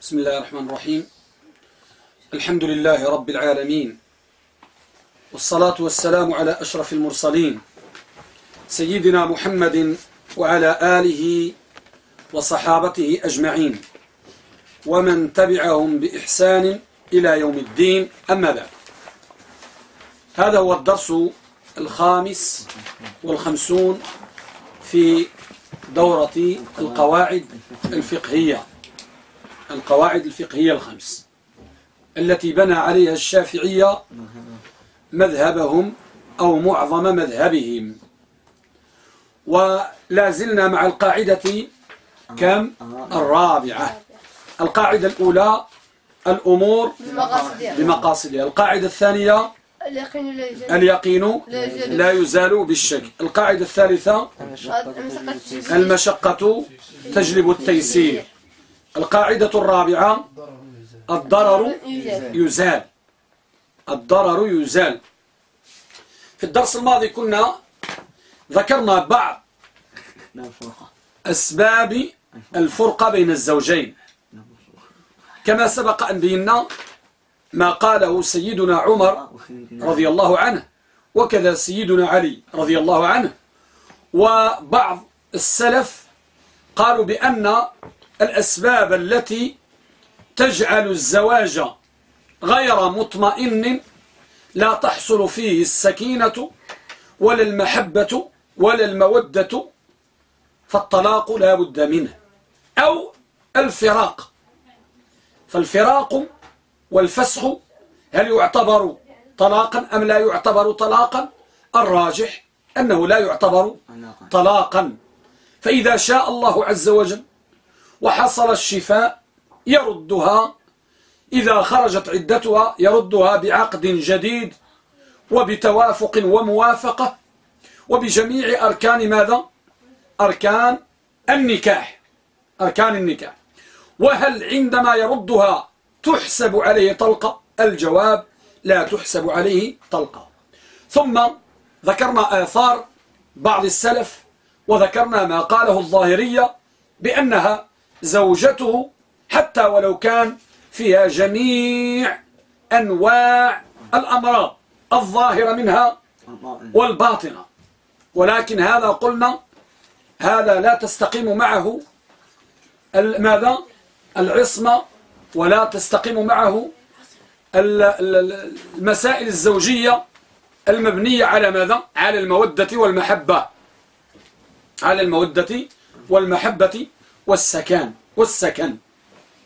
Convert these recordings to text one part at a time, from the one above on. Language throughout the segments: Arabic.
بسم الله الرحمن الرحيم. الحمد لله رب العالمين. والصلاة والسلام على أشرف المرسلين. سيدنا محمد وعلى آله وصحابته أجمعين. ومن تبعهم بإحسان إلى يوم الدين. أما بعد. هذا هو الدرس الخامس والخمسون في دورة القواعد الفقهية. القواعد الفقهية الخمس التي بنى عليها الشافعية مذهبهم أو معظم مذهبهم. ولا زلنا مع القاعدة كم؟ الرابعة. القاعدة الأولى الأمور بمقاصدها. القاعدة الثانية اليقين لا يزال. بالشك. القاعدة الثالثة المشقة تجلب التيسير. القاعدة الرابعة الضرر يزال. الضرر يزال. في الدرس الماضي كنا ذكرنا بعض أسباب الفرقة بين الزوجين. كما سبق أن بينا ما قاله سيدنا عمر رضي الله عنه وكذا سيدنا علي رضي الله عنه. وبعض السلف قالوا بأن الأسباب التي تجعل الزواج غير مطمئن لا تحصل فيه السكينة ولا المحبة ولا المودة فالطلاق لا بد منه أو الفراق. فالفراق والفسخ هل يعتبر طلاقا أم لا يعتبر طلاقا؟ الراجح أنه لا يعتبر طلاقا. فإذا شاء الله عز وجل وحصل الشفاء يردها. إذا خرجت عدتها يردها بعقد جديد وبتوافق وموافقة. وبجميع أركان ماذا؟ أركان النكاح. أركان النكاح. وهل عندما يردها تحسب عليه طلقة؟ الجواب لا تحسب عليه طلقة. ثم ذكرنا آثار بعض السلف وذكرنا ما قاله الظاهرية بأنها زوجته حتى ولو كان فيها جميع أنواع الأمراض الظاهرة منها والباطنة. ولكن هذا قلنا هذا لا تستقيم معه ماذا؟ العصمة ولا تستقيم معه المسائل الزوجية المبنية على ماذا؟ على المودة والمحبة. على المودة والمحبة والسكن والسكن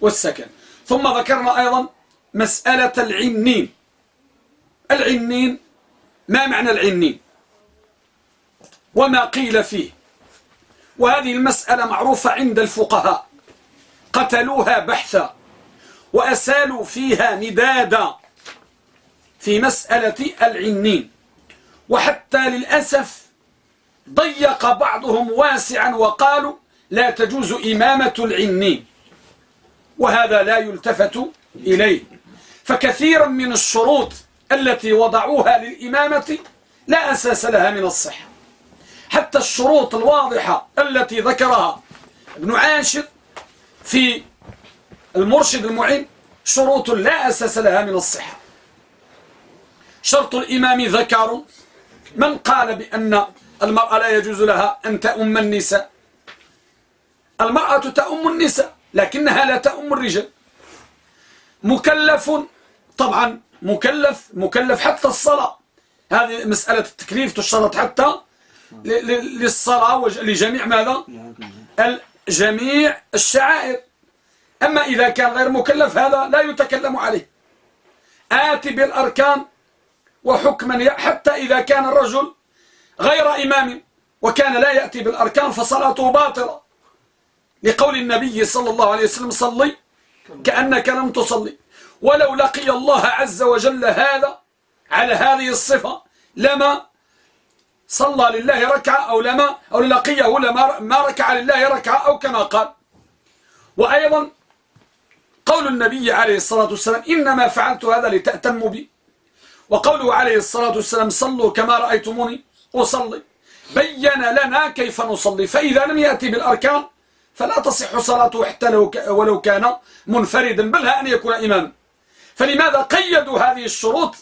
والسكن. ثم ذكرنا أيضا مسألة العنين. العنين ما معنى العنين؟ وما قيل فيه. وهذه المسألة معروفة عند الفقهاء. قتلوها بحثا وأسالوا فيها ندادا في مسألة العنين. وحتى للأسف ضيق بعضهم واسعا وقالوا لا تجوز إمامة العنين وهذا لا يلتفت إليه. فكثيرا من الشروط التي وضعوها للإمامة لا أساس لها من الصحة. حتى الشروط الواضحة التي ذكرها ابن عاشر في المرشد المعين شروط لا أساس لها من الصحة. شرط الإمام ذكر من قال بأن المرأة لا يجوز لها أن تأم النساء. المرأة تأم النساء لكنها لا تأم الرجال. مكلف طبعا مكلف مكلف حتى الصلاة. هذه مسألة التكليف تشترط حتى للصلاة ولجميع ماذا؟ الجميع الشعائر. أما إذا كان غير مكلف هذا لا يتكلم عليه. آتي بالأركان وحكما حتى إذا كان الرجل غير إمام وكان لا يأتي بالأركان فصلاته باطلة. لقول النبي صلى الله عليه وسلم صلي كأنك لم تصلي. ولو لقي الله عز وجل هذا على هذه الصفة لما صلى لله ركعة أو لما أو لقيه لما ما ركع لله ركعة أو كما قال. وأيضا قول النبي عليه الصلاة والسلام إنما فعلت هذا لتأتموا بي. وقوله عليه الصلاة والسلام صلوا كما رأيتموني أصلي. بين لنا كيف نصلي. فإذا لم يأتي بالأركان فلا تصح صلاته حتى لو ولو كان منفردا بل أن يكون إماما. فلماذا قيدوا هذه الشروط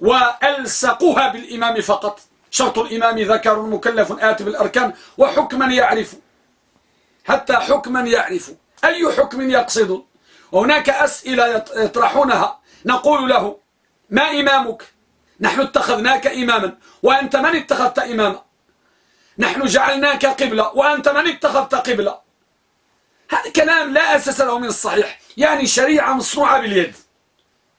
وألسقوها بالإمام فقط؟ شرط الإمام ذكر مكلف آت بالأركان وحكما يعرف. حتى حكما يعرف. أي حكم يقصد؟ وهناك أسئلة يطرحونها. نقول له ما إمامك؟ نحن اتخذناك إماما وأنت من اتخذت إماما؟ نحن جعلناك قبلة وأنت من اتخذت قبلة؟ هذا كلام لا أساس له من الصحيح. يعني شريعة مصنوعة باليد.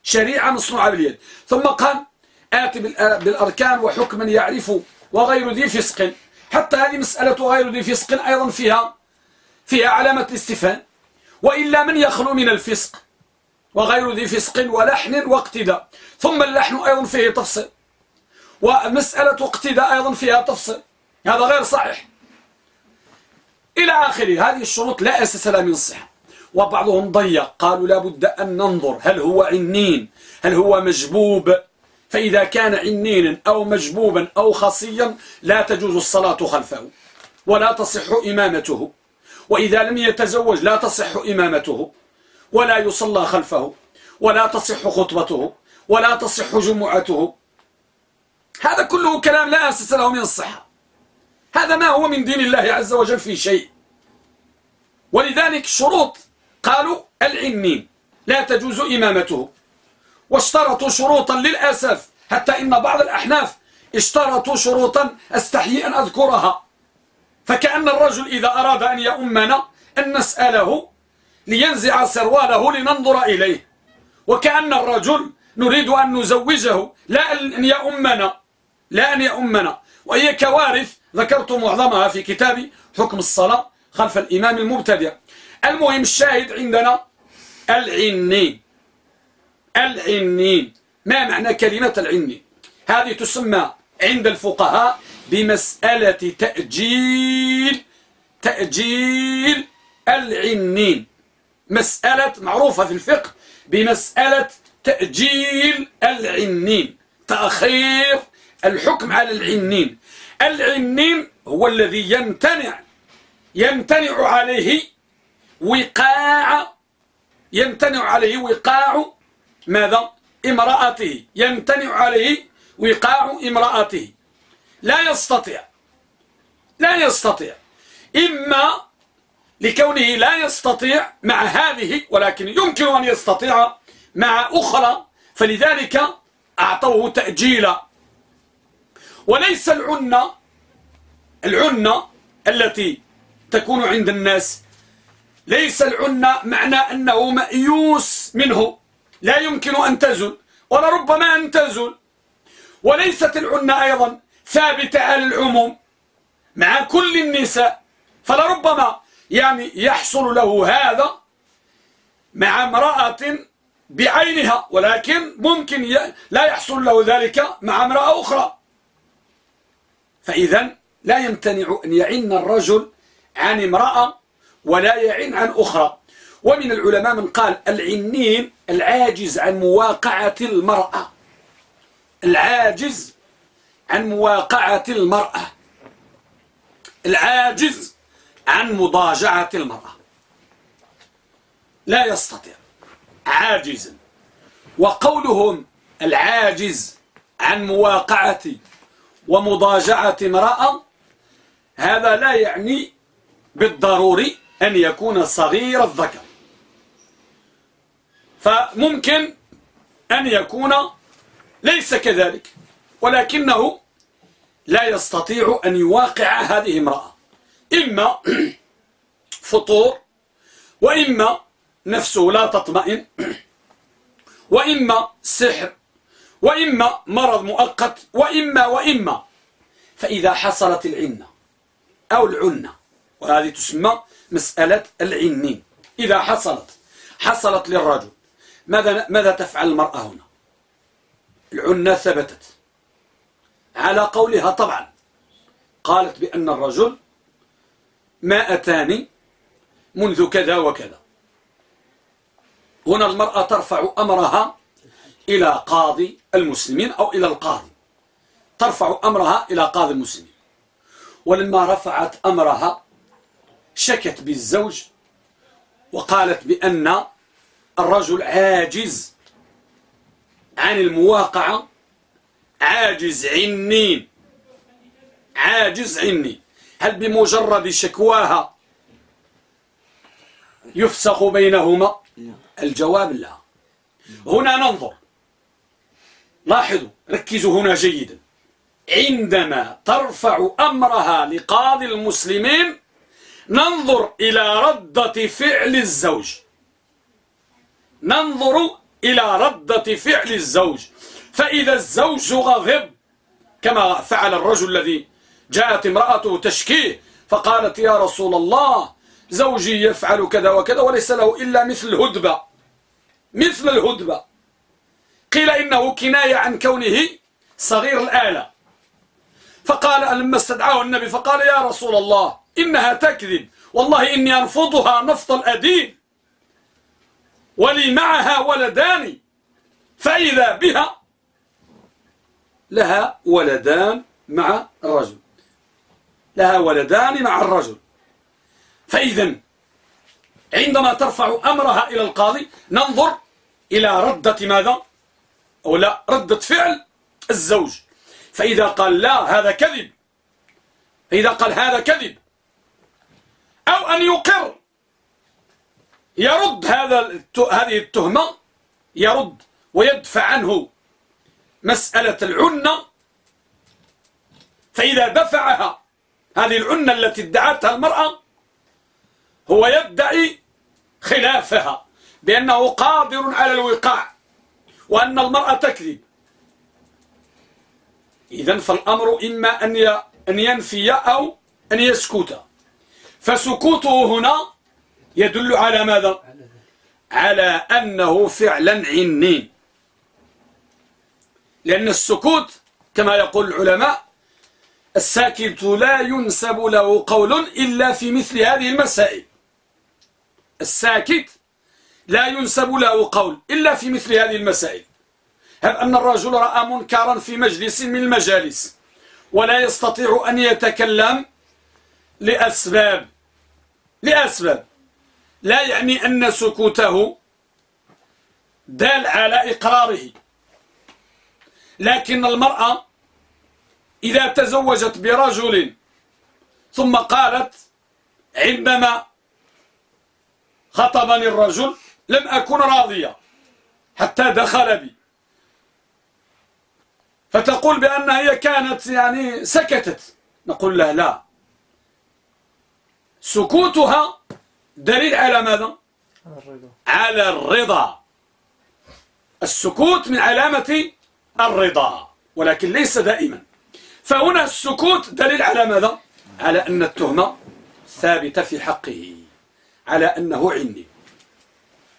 شريعة مصنوعة باليد. ثم قال آت بالأركان وحكما يعرف وغير ذي فسق. حتى هذه مسألة غير ذي فسق أيضا فيها فيها علامة الاستفهام. وإلا من يخلو من الفسق؟ وغير ذي فسق ولحن واقتداء. ثم اللحن أيضا فيه تفصيل. ومسألة اقتداء أيضا فيها تفصيل. هذا غير صحيح. إلى آخره. هذه الشروط لا أساس لها من الصحة وبعضهم ضيق. قالوا لابد أن ننظر. هل هو عنين؟ هل هو مجبوب؟ فإذا كان عنينا أو مجبوبا أو خصيا لا تجوز الصلاة خلفه. ولا تصح إمامته. وإذا لم يتزوج لا تصح إمامته. ولا يصلى خلفه. ولا تصح خطبته. ولا تصح جمعته. هذا كله كلام لا أساس له من الصحة هذا ما هو من دين الله عز وجل في شيء. ولذلك شروط قالوا العنين لا تجوز إمامته. واشترطوا شروطا للأسف حتى إن بعض الأحناف اشترطوا شروطا أستحيي أن أذكرها. فكأن الرجل إذا أراد أن يؤمنا أن نسأله لينزع سرواله لننظر إليه. وكأن الرجل نريد أن نزوجه لا أن يؤمنا لا أن يؤمنا وهي كوارث ذكرت معظمها في كتاب حكم الصلاة خلف الإمام المبتدع. المهم الشاهد عندنا العنين. العنين. ما معنى كلمة العنين؟ هذه تسمى عند الفقهاء بمسألة تأجيل تأجيل العنين. مسألة معروفة في الفقه بمسألة تأجيل العنين. تأخير الحكم على العنين. العنين هو الذي يمتنع يمتنع عليه وقاع يمتنع عليه وقاع ماذا؟ امرأته يمتنع عليه وقاع امرأته. لا يستطيع لا يستطيع. إما لكونه لا يستطيع مع هذه ولكن يمكن أن يستطيع مع أخرى فلذلك أعطوه تأجيلا. وليس العنة العنة التي تكون عند الناس. ليس العنة معنى أنه مأيوس منه. لا يمكن أن تزل ولربما أن تزل وليست العنة أيضا ثابتة على العموم مع كل النساء. فلربما يعني يحصل له هذا مع امرأة بعينها ولكن ممكن لا يحصل له ذلك مع امرأة أخرى. فإذا لا يمتنع أن يعن الرجل عن امرأة ولا يعن عن أخرى. ومن العلماء من قال العنين العاجز عن مواقعة المرأة. العاجز عن مواقعة المرأة. العاجز عن مضاجعة المرأة. لا يستطيع. عاجزا وقولهم العاجز عن مواقعة ومضاجعة امرأة هذا لا يعني بالضروري أن يكون صغير الذكر. فممكن أن يكون ليس كذلك ولكنه لا يستطيع أن يواقع هذه امرأة. إما فطور وإما نفسه لا تطمئن وإما سحر. وإما مرض مؤقت وإما وإما. فإذا حصلت العنة أو العنة وهذه تسمى مسألة العنين إذا حصلت حصلت للرجل ماذا ماذا تفعل المرأة هنا؟ العنة ثبتت. على قولها طبعا. قالت بأن الرجل ما أتاني منذ كذا وكذا. هنا المرأة ترفع أمرها إلى قاضي المسلمين أو إلى القاضي. ترفع أمرها إلى قاضي المسلمين. ولما رفعت أمرها شكت بالزوج وقالت بأن الرجل عاجز عن المواقعة عاجز عنين عاجز عني. هل بمجرد شكواها يفسخ بينهما؟ الجواب لا. هنا ننظر. لاحظوا ركزوا هنا جيدا. عندما ترفع أمرها لقاضي المسلمين ننظر إلى ردة فعل الزوج. ننظر إلى ردة فعل الزوج. فإذا الزوج غضب كما فعل الرجل الذي جاءت امرأته تشكيه فقالت يا رسول الله زوجي يفعل كذا وكذا وليس له إلا مثل الهدبة. مثل الهدبة. قيل إنه كناية عن كونه صغير الآلة. فقال لما استدعاه النبي فقال يا رسول الله إنها تكذب. والله إني أنفضها نفط الأدين ولي معها ولدان فإذا بها لها ولدان مع الرجل. لها ولدان مع الرجل. فإذا عندما ترفع أمرها إلى القاضي ننظر إلى ردة ماذا؟ أو لا ردة فعل الزوج. فإذا قال لا هذا كذب. فإذا قال هذا كذب. أو أن يقر. يرد هذا هذه التهمة. يرد ويدفع عنه مسألة العنة. فإذا دفعها هذه العنة التي ادعتها المرأة هو يدعي خلافها بأنه قادر على الوقاع. وأن المرأة تكذب. إذن فالأمر إما أن ينفي أو أن يسكت. فسكوته هنا يدل على ماذا؟ على أنه فعلا عني لأن السكوت كما يقول العلماء الساكت لا ينسب له قول إلا في مثل هذه المسائل. الساكت لا ينسب له قول إلا في مثل هذه المسائل. هل أن الرجل رأى منكرا في مجلس من المجالس ولا يستطيع أن يتكلم لأسباب لأسباب. لا يعني أن سكوته دال على إقراره. لكن المرأة إذا تزوجت برجل ثم قالت عندما خطبني الرجل لم أكن راضية حتى دخل بي. فتقول بأن هي كانت يعني سكتت. نقول لها لا. سكوتها دليل على ماذا؟ على الرضا. السكوت من علامة الرضا ولكن ليس دائما. فهنا السكوت دليل على ماذا؟ على أن التهمة ثابتة في حقه على أنه عني.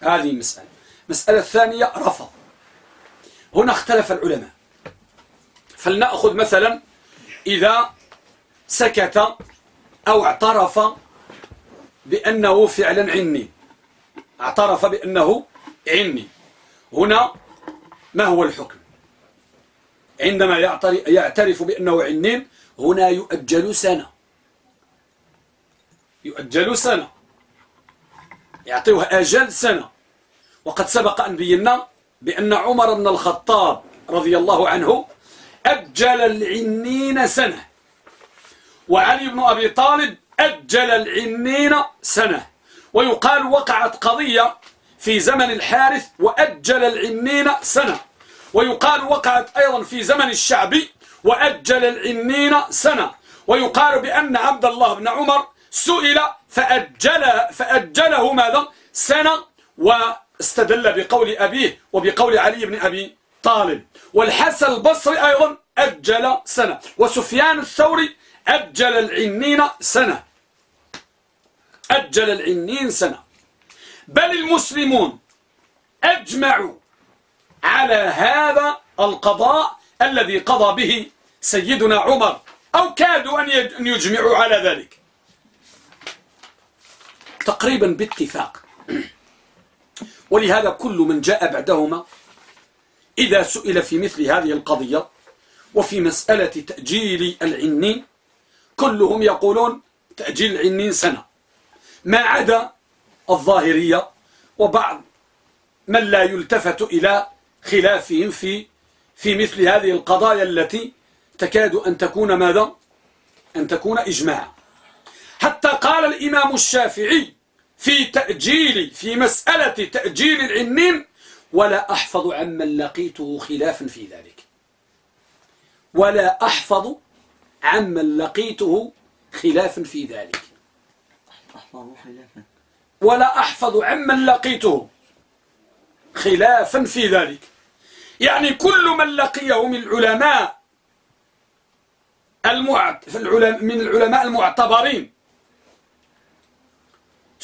هذه مسألة مسألة الثانية رفض. هنا اختلف العلماء. فلنأخذ مثلا إذا سكت أو اعترف بأنه فعلا عني. اعترف بأنه عني. هنا ما هو الحكم؟ عندما يعترف بأنه عنين هنا يؤجل سنة. يؤجل سنة. يعطيه أجل سنة. وقد سبق أن بينا بأن عمر بن الخطاب رضي الله عنه أجل العنين سنة وعلي بن أبي طالب أجل العنين سنة ويقال وقعت قضية في زمن الحارث وأجل العنين سنة ويقال وقعت أيضا في زمن الشعبي وأجل العنين سنة ويقال بأن عبد الله بن عمر سئل فأجل فأجله ماذا؟ سنة واستدل بقول أبيه وبقول علي بن أبي طالب. والحسن البصري أيضا أجل سنة وسفيان الثوري أجل العنين سنة. أجل العنين سنة. بل المسلمون أجمعوا على هذا القضاء الذي قضى به سيدنا عمر أو كادوا أن يجمعوا على ذلك. تقريبا باتفاق. ولهذا كل من جاء بعدهما إذا سئل في مثل هذه القضية وفي مسألة تأجيل العنين كلهم يقولون تأجيل العنين سنة ما عدا الظاهرية وبعض من لا يلتفت إلى خلافهم في في مثل هذه القضايا التي تكاد أن تكون ماذا؟ أن تكون إجماعا حتى قال الإمام الشافعي في تأجيل في مسألة تأجيل العنين ولا أحفظ عمن لقيته خلافا في ذلك. ولا أحفظ عمن لقيته خلافا في ذلك. ولا أحفظ عمن لقيته خلافا في ذلك. يعني كل من لقيه من العلماء المعت من العلماء المعتبرين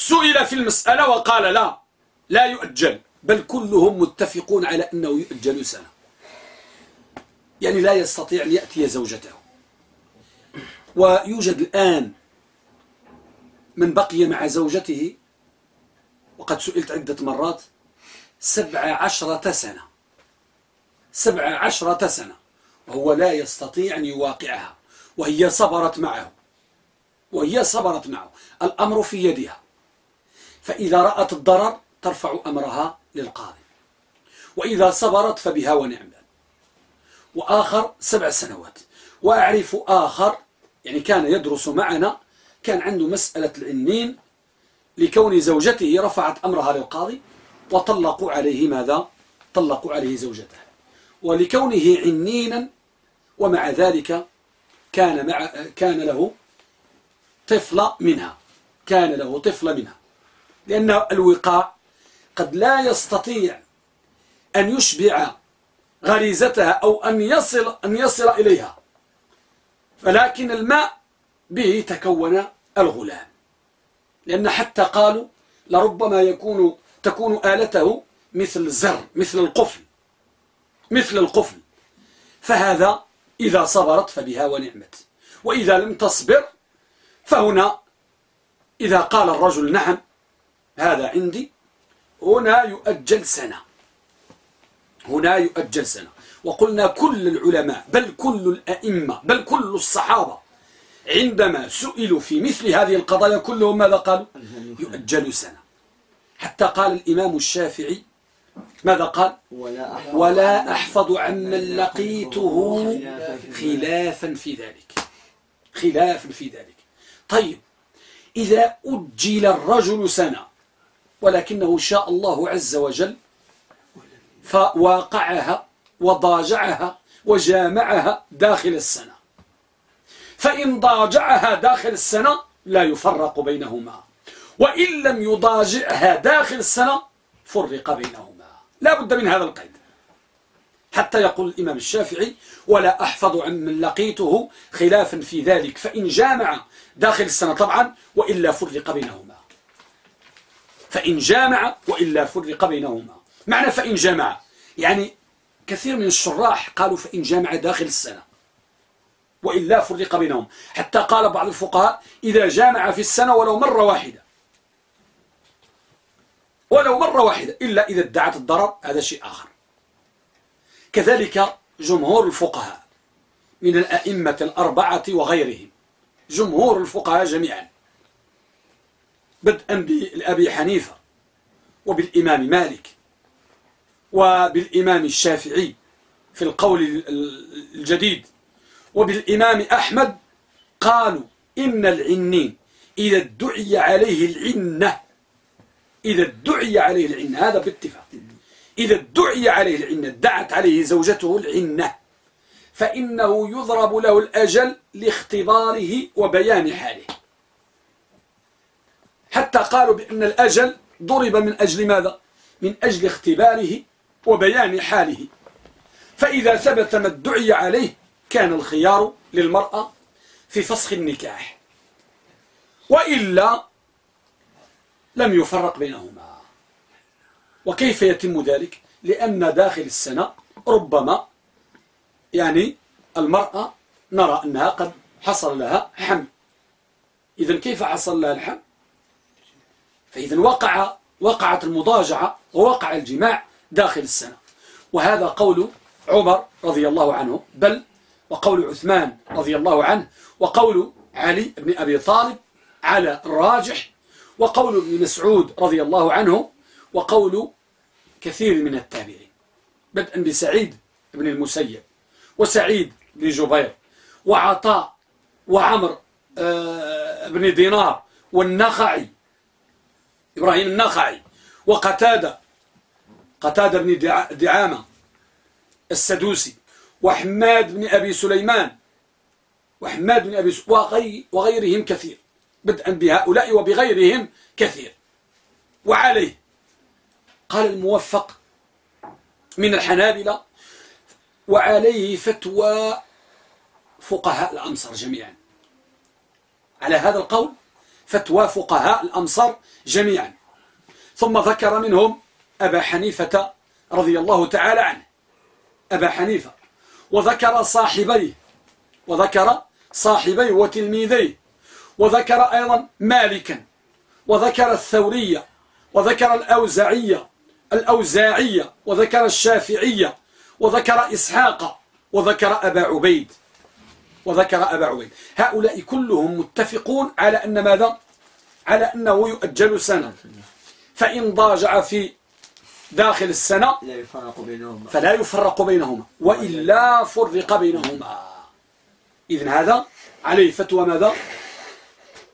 سئل في المسألة وقال لا لا يؤجل بل كلهم متفقون على أنه يؤجل سنة. يعني لا يستطيع أن يأتي زوجته. ويوجد الآن من بقي مع زوجته وقد سئلت عدة مرات سبع عشرة سنة. سبع عشرة سنة. وهو لا يستطيع أن يواقعها. وهي صبرت معه. وهي صبرت معه. الأمر في يدها. فإذا رأت الضرر ترفع أمرها للقاضي. وإذا صبرت فبها ونعم. وآخر سبع سنوات. وأعرف آخر يعني كان يدرس معنا كان عنده مسألة العنين لكون زوجته رفعت أمرها للقاضي وطلقوا عليه ماذا؟ طلقوا عليه زوجته. ولكونه عنينا ومع ذلك كان, مع كان له طفل منها. كان له طفل منها. لأن الوقاع قد لا يستطيع أن يشبع غريزتها أو أن يصل, أن يصل إليها. فلكن الماء به تكون الغلام. لأن حتى قالوا لربما يكون تكون آلته مثل الزر مثل القفل مثل القفل. فهذا إذا صبرت فبها ونعمت. وإذا لم تصبر فهنا إذا قال الرجل نعم هذا عندي. هنا يؤجل سنة. هنا يؤجل سنة. وقلنا كل العلماء بل كل الأئمة بل كل الصحابة عندما سئلوا في مثل هذه القضايا كلهم ماذا قالوا؟ يؤجل سنة. حتى قال الإمام الشافعي ماذا قال؟ ولا أحفظ عمن لقيته. خلافا في ذلك. خلافا في ذلك. طيب إذا أجل الرجل سنة ولكنه شاء الله عز وجل فواقعها وضاجعها وجامعها داخل السنة. فإن ضاجعها داخل السنة لا يفرق بينهما وإن لم يضاجعها داخل السنة فرق بينهما. لا بد من هذا القيد. حتى يقول الإمام الشافعي ولا أحفظ عن من لقيته خلافا في ذلك فإن جامع داخل السنة طبعا وإلا فرق بينهما. فإن جامع وإلا فرق بينهما. معنى فإن جامع يعني كثير من الشراح قالوا فإن جامع داخل السنة وإلا فرق بينهم. حتى قال بعض الفقهاء إذا جامع في السنة ولو مرة واحدة. ولو مرة واحدة إلا إذا ادعت الضرر هذا شيء آخر. كذلك جمهور الفقهاء من الأئمة الأربعة وغيرهم. جمهور الفقهاء جميعا. بدءا بأبي حنيفة وبالإمام مالك وبالإمام الشافعي في القول الجديد وبالإمام أحمد قالوا إن العنين إذا ادعي عليه العنة إذا ادعي عليه العنة هذا باتفاق. إذا ادعي عليه العنة ادعت عليه زوجته العنة فإنه يضرب له الأجل لاختباره وبيان حاله. حتى قالوا بأن الأجل ضرب من أجل ماذا؟ من أجل اختباره وبيان حاله. فإذا ثبت ما ادعي عليه كان الخيار للمرأة في فسخ النكاح. وإلا لم يفرق بينهما. وكيف يتم ذلك؟ لأن داخل السنة ربما يعني المرأة نرى أنها قد حصل لها حمل. إذا كيف حصل لها الحمل؟ فإذا وقع وقعت المضاجعة ووقع الجماع داخل السنة. وهذا قول عمر رضي الله عنه بل وقول عثمان رضي الله عنه وقول علي بن أبي طالب على الراجح وقول ابن مسعود رضي الله عنه وقول كثير من التابعين. بدءا بسعيد بن المسيب وسعيد بن جبير وعطاء وعمر آه، بن دينار والنخعي إبراهيم النخعي وقتادة قتادة بن دعامة السدوسي وحماد بن أبي سليمان وحماد بن أبي وغي وغيرهم كثير بدءا بهؤلاء وبغيرهم كثير. وعليه قال الموفق من الحنابلة وعليه فتوى فقهاء الأمصر جميعا. على هذا القول فتوى فقهاء الأمصر جميعا. ثم ذكر منهم أبا حنيفة رضي الله تعالى عنه. أبا حنيفة. وذكر صاحبيه. وذكر صاحبيه وتلميذيه. وذكر أيضا مالكا. وذكر الثورية. وذكر الأوزعية. الأوزاعية. وذكر الشافعية. وذكر إسحاق. وذكر أبا عبيد. وذكر أبا عبيد. هؤلاء كلهم متفقون على أن ماذا؟ على أنه يؤجل سنة. فإن ضاجع في داخل السنة لا يفرق بينهما. فلا يفرق بينهما وإلا فرق بينهما. إذن هذا عليه فتوى ماذا؟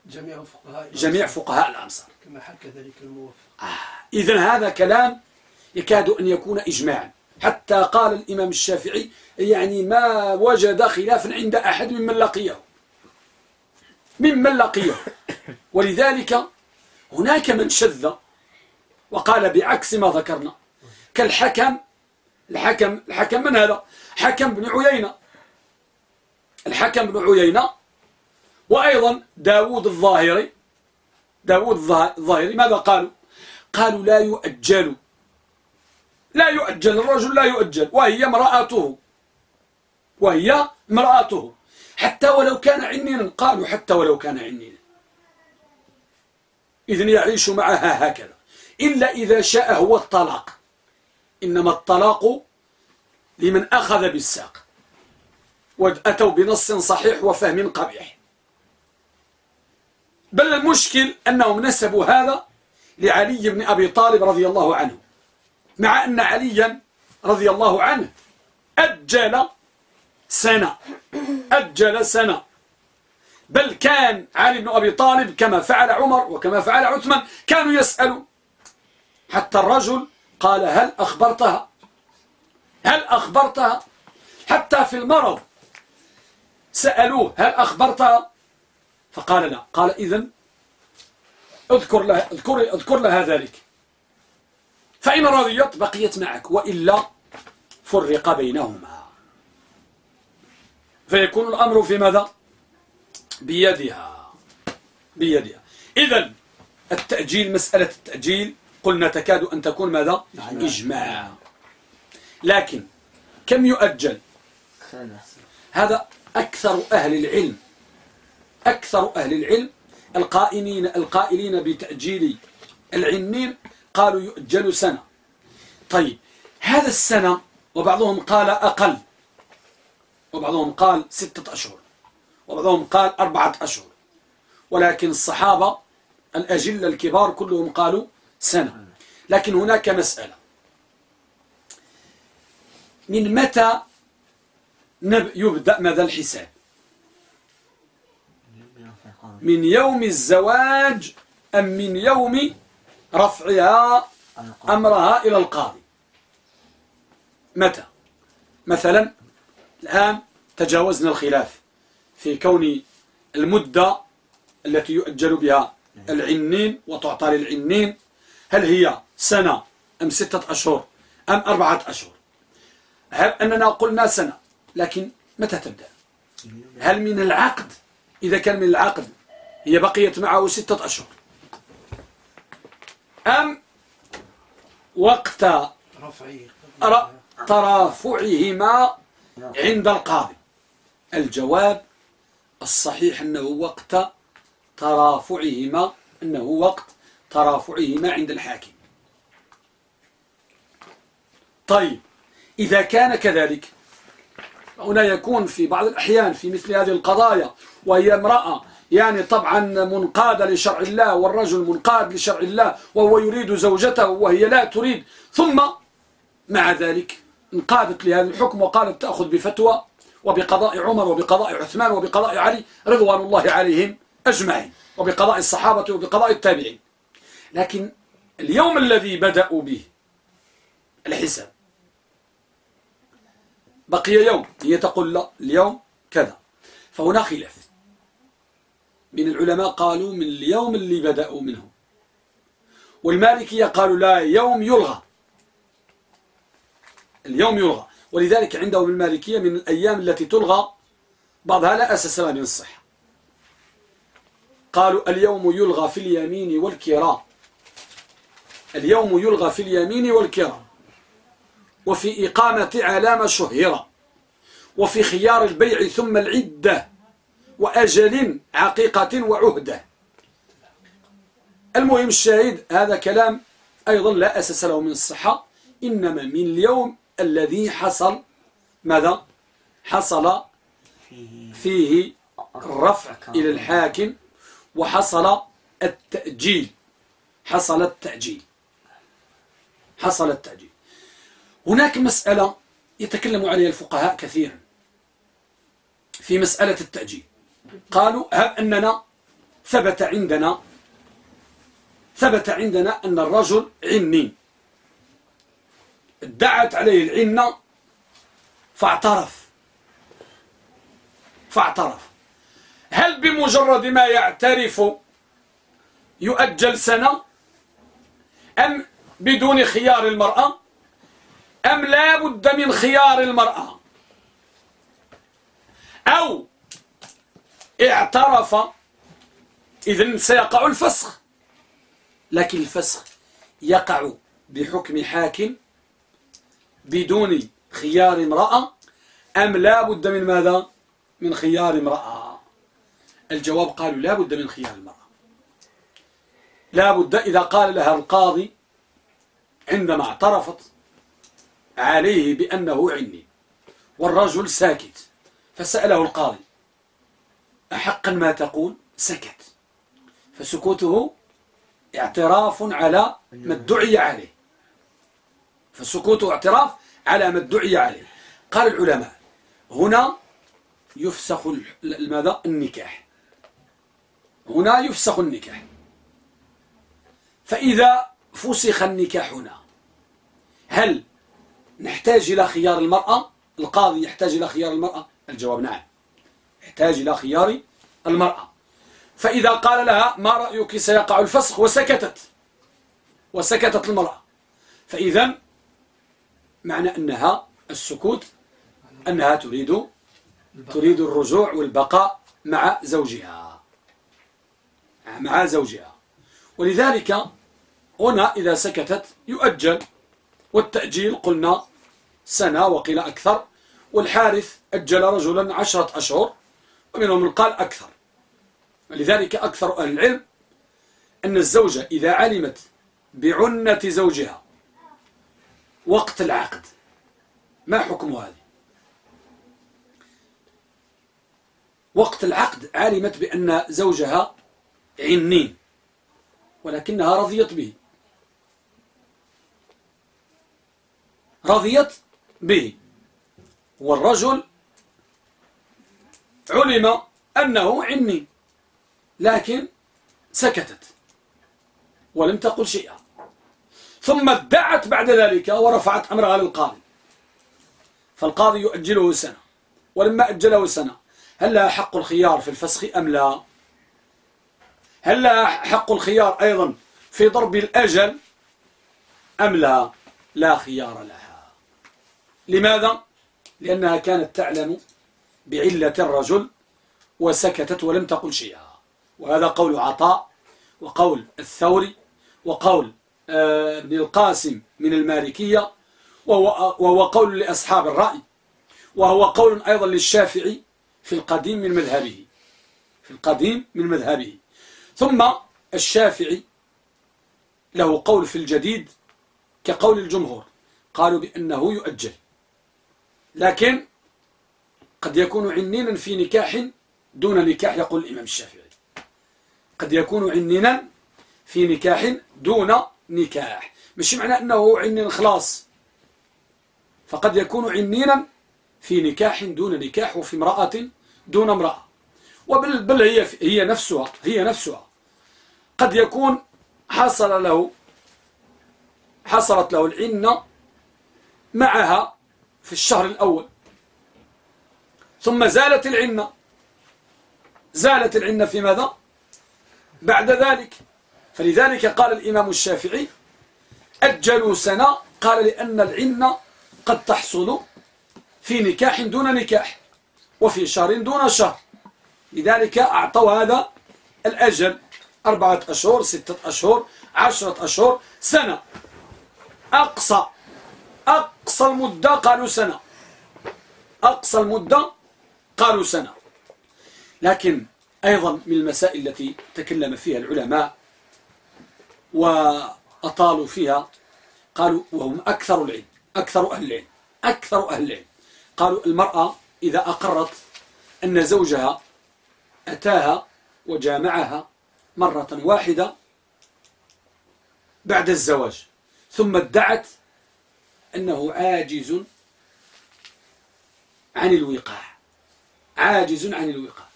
جميع فقهاء جميع فقهاء الأمصار كما حكى ذلك الموفق. آه. إذن هذا كلام يكاد أن يكون إجماعا. حتى قال الإمام الشافعي يعني ما وجد خلافا عند أحد ممن لقيه. ممن لقيه. ولذلك هناك من شذ وقال بعكس ما ذكرنا. كالحكم الحكم الحكم من هذا؟ حكم بن عيينة. الحكم بن عيينة وأيضا داود الظاهري. داود الظاهري ماذا قالوا؟ قالوا لا يؤجل. لا يؤجل الرجل لا يؤجل وهي امرأته. وهي امرأته. حتى ولو كان عنينا قالوا حتى ولو كان عنينا إذن يعيش معها هكذا. إلا إذا شاء هو الطلاق. إنما الطلاق لمن أخذ بالساق. وأتوا بنص صحيح وفهم قبيح. بل المشكل أنهم نسبوا هذا لعلي بن أبي طالب رضي الله عنه. مع أن عليا رضي الله عنه أجل سنة. أجل سنة. بل كان علي بن أبي طالب كما فعل عمر وكما فعل عثمان كانوا يسألوا. حتى الرجل قال هل أخبرتها؟ هل أخبرتها؟ حتى في المرض سألوه هل أخبرتها؟ فقال لا. قال إذن اذكر لها, اذكر, اذكر لها ذلك. فإن رضيت بقيت معك وإلا فرق بينهما. فيكون الأمر في ماذا؟ بيدها. بيدها. إذن التأجيل مسألة التأجيل قلنا تكاد أن تكون ماذا؟ إجماع. لكن كم يؤجل؟ هذا أكثر أهل العلم أكثر أهل العلم القائلين القائلين بتأجيل العنين قالوا يؤجل سنة. طيب هذا السنة وبعضهم قال أقل وبعضهم قال ستة أشهر وبعضهم قال أربعة أشهر. ولكن الصحابة الأجل الكبار كلهم قالوا سنة. لكن هناك مسألة. من متى يبدأ ماذا الحساب؟ من يوم الزواج أم من يوم رفعها أمرها إلى القاضي؟ متى؟ مثلا الآن تجاوزنا الخلاف في كون المدة التي يؤجل بها العنين وتعطى للعنين. هل هي سنة أم ستة أشهر أم أربعة أشهر؟ هل أننا قلنا سنة لكن متى تبدأ؟ هل من العقد؟ إذا كان من العقد هي بقيت معه ستة أشهر. أم وقت ترافعهما عند القاضي. الجواب الصحيح أنه وقت ترافعهما أنه وقت ترافعهما عند الحاكم. طيب إذا كان كذلك هنا يكون في بعض الأحيان في مثل هذه القضايا وهي امرأة يعني طبعا منقادة لشرع الله والرجل منقاد لشرع الله وهو يريد زوجته وهي لا تريد ثم مع ذلك انقادت لهذا الحكم وقالت تأخذ بفتوى وبقضاء عمر وبقضاء عثمان وبقضاء علي رضوان الله عليهم أجمعين وبقضاء الصحابة وبقضاء التابعين. لكن اليوم الذي بدأوا به الحساب. بقي يوم هي تقول لا اليوم كذا. فهنا خلاف. من العلماء قالوا من اليوم اللي بدأوا منه. والمالكية قالوا لا يوم يلغى. اليوم يلغى. ولذلك عندهم المالكية من الأيام التي تلغى بعضها لا أساس لها من الصحة. قالوا اليوم يلغى في اليمين والكراء اليوم يلغى في اليمين والكراء وفي إقامة علامة شهيرة. وفي خيار البيع ثم العدة. وأجل عقيقة وعهدة. المهم الشاهد هذا كلام أيضا لا أساس له من الصحة. إنما من اليوم الذي حصل ماذا؟ حصل فيه الرفع إلى الحاكم وحصل التأجيل. حصل التأجيل. حصل التأجيل. هناك مسألة يتكلم عليها الفقهاء كثيرا. في مسألة التأجيل. قالوا هب أننا ثبت عندنا ثبت عندنا أن الرجل عني. ادعت عليه العنة فاعترف. فاعترف. هل بمجرد ما يعترف يؤجل سنة؟ أم بدون خيار المرأة؟ أم لا بد من خيار المرأة؟ أو اعترف إذن سيقع الفسخ. لكن الفسخ يقع بحكم حاكم بدون خيار امرأة أم لا بد من ماذا؟ من خيار امرأة. الجواب قالوا لا بد من خيار المرأة. لا بد إذا قال لها القاضي عندما اعترفت عليه بأنه عني والرجل ساكت فسأله القاضي أحقا ما تقول؟ سكت. فسكوته اعتراف على ما ادعي عليه. فسكوته اعتراف على ما ادعي عليه. قال العلماء هنا يفسخ ماذا؟ النكاح. هنا يفسخ النكاح. فإذا فسخ النكاح هنا هل نحتاج إلى خيار المرأة؟ القاضي يحتاج إلى خيار المرأة؟ الجواب نعم يحتاج إلى خيار المرأة. فإذا قال لها ما رأيك؟ سيقع الفسخ. وسكتت. وسكتت المرأة. فإذا معنى أنها السكوت أنها تريد تريد الرجوع والبقاء مع زوجها. مع زوجها. ولذلك هنا إذا سكتت يؤجل. والتأجيل قلنا سنة وقيل أكثر. والحارث أجل رجلا عشرة أشهر ومنهم من قال أكثر. لذلك أكثر أهل العلم أن الزوجة إذا علمت بعنة زوجها وقت العقد. ما حكم هذه؟ وقت العقد علمت بأن زوجها عنين ولكنها رضيت به. رضيت به. والرجل علم أنه عني لكن سكتت ولم تقل شيئا. ثم ادعت بعد ذلك ورفعت أمرها للقاضي. فالقاضي يؤجله سنة. ولما أجله سنة هل لها حق الخيار في الفسخ أم لا؟ هل لها حق الخيار أيضا في ضرب الأجل أم لا؟ لا خيار لها. لماذا؟ لأنها كانت تعلم بعلة الرجل وسكتت ولم تقل شيئا. وهذا قول عطاء وقول الثوري وقول آه، ابن القاسم من المالكية وهو, وهو قول لأصحاب الرأي وهو قول أيضا للشافعي في القديم من مذهبه في القديم من مذهبه. ثم الشافعي له قول في الجديد كقول الجمهور قالوا بأنه يؤجل. لكن قد يكون عنينا في نكاح دون نكاح يقول الإمام الشافعي. قد يكون عنينا في نكاح دون نكاح. مش معنى أنه عنين خلاص فقد يكون عنينا في نكاح دون نكاح وفي امرأة دون امرأة. وبل بل هي هي نفسها هي نفسها. قد يكون حصل له حصلت له العنة معها في الشهر الأول. ثم زالت العنة زالت العنة في ماذا؟ بعد ذلك. فلذلك قال الإمام الشافعي أجلوا سنة قال لأن العنة قد تحصل في نكاح دون نكاح وفي شهر دون شهر. لذلك أعطوا هذا الأجل أربعة أشهر ستة أشهر عشرة أشهر سنة. أقصى أقصى المدة قالوا سنة. أقصى المدة قالوا سنة. لكن أيضا من المسائل التي تكلم فيها العلماء وأطالوا فيها قالوا وهم أكثر العلم أكثر أهل العلم أكثر أهل العلم. قالوا المرأة إذا أقرت أن زوجها أتاها وجامعها مرة واحدة بعد الزواج ثم ادعت أنه عاجز عن الوقاع عاجز عن الوقاع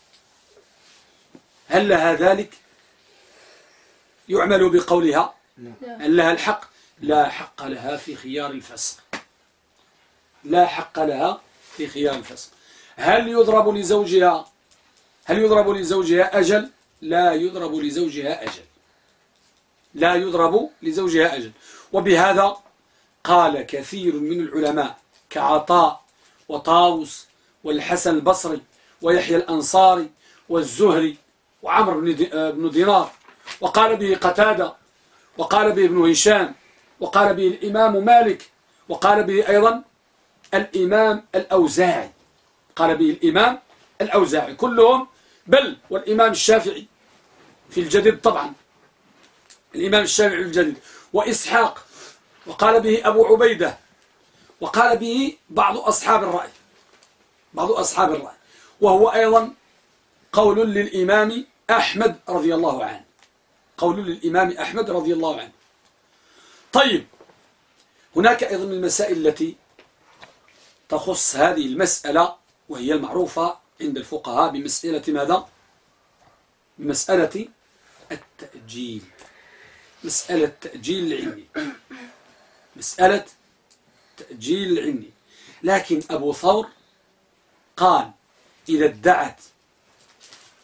هل لها ذلك؟ يعمل بقولها هل لها الحق لا حق لها في خيار الفسق. لا حق لها في خيار الفسق. هل يضرب لزوجها هل يضرب لزوجها أجل؟ لا يضرب لزوجها أجل. لا يضرب لزوجها أجل. وبهذا قال كثير من العلماء كعطاء وطاوس والحسن البصري ويحيى الأنصاري والزهري وعمر بن دينار. وقال به قتادة وقال به ابن هشام وقال به الإمام مالك وقال به أيضا الإمام الأوزاعي. قال به الإمام الأوزاعي. كلهم بل والإمام الشافعي في الجديد طبعا. الإمام الشافعي في الجديد. وإسحاق وقال به أبو عبيدة وقال به بعض أصحاب الرأي. بعض أصحاب الرأي. وهو أيضا قول للإمام أحمد رضي الله عنه. قول للإمام أحمد رضي الله عنه. طيب هناك أيضا من المسائل التي تخص هذه المسألة وهي المعروفة عند الفقهاء بمسألة ماذا؟ بمسألة التأجيل. مسألة تأجيل العلمي مسألة تأجيل العلمي لكن أبو ثور قال إذا ادعت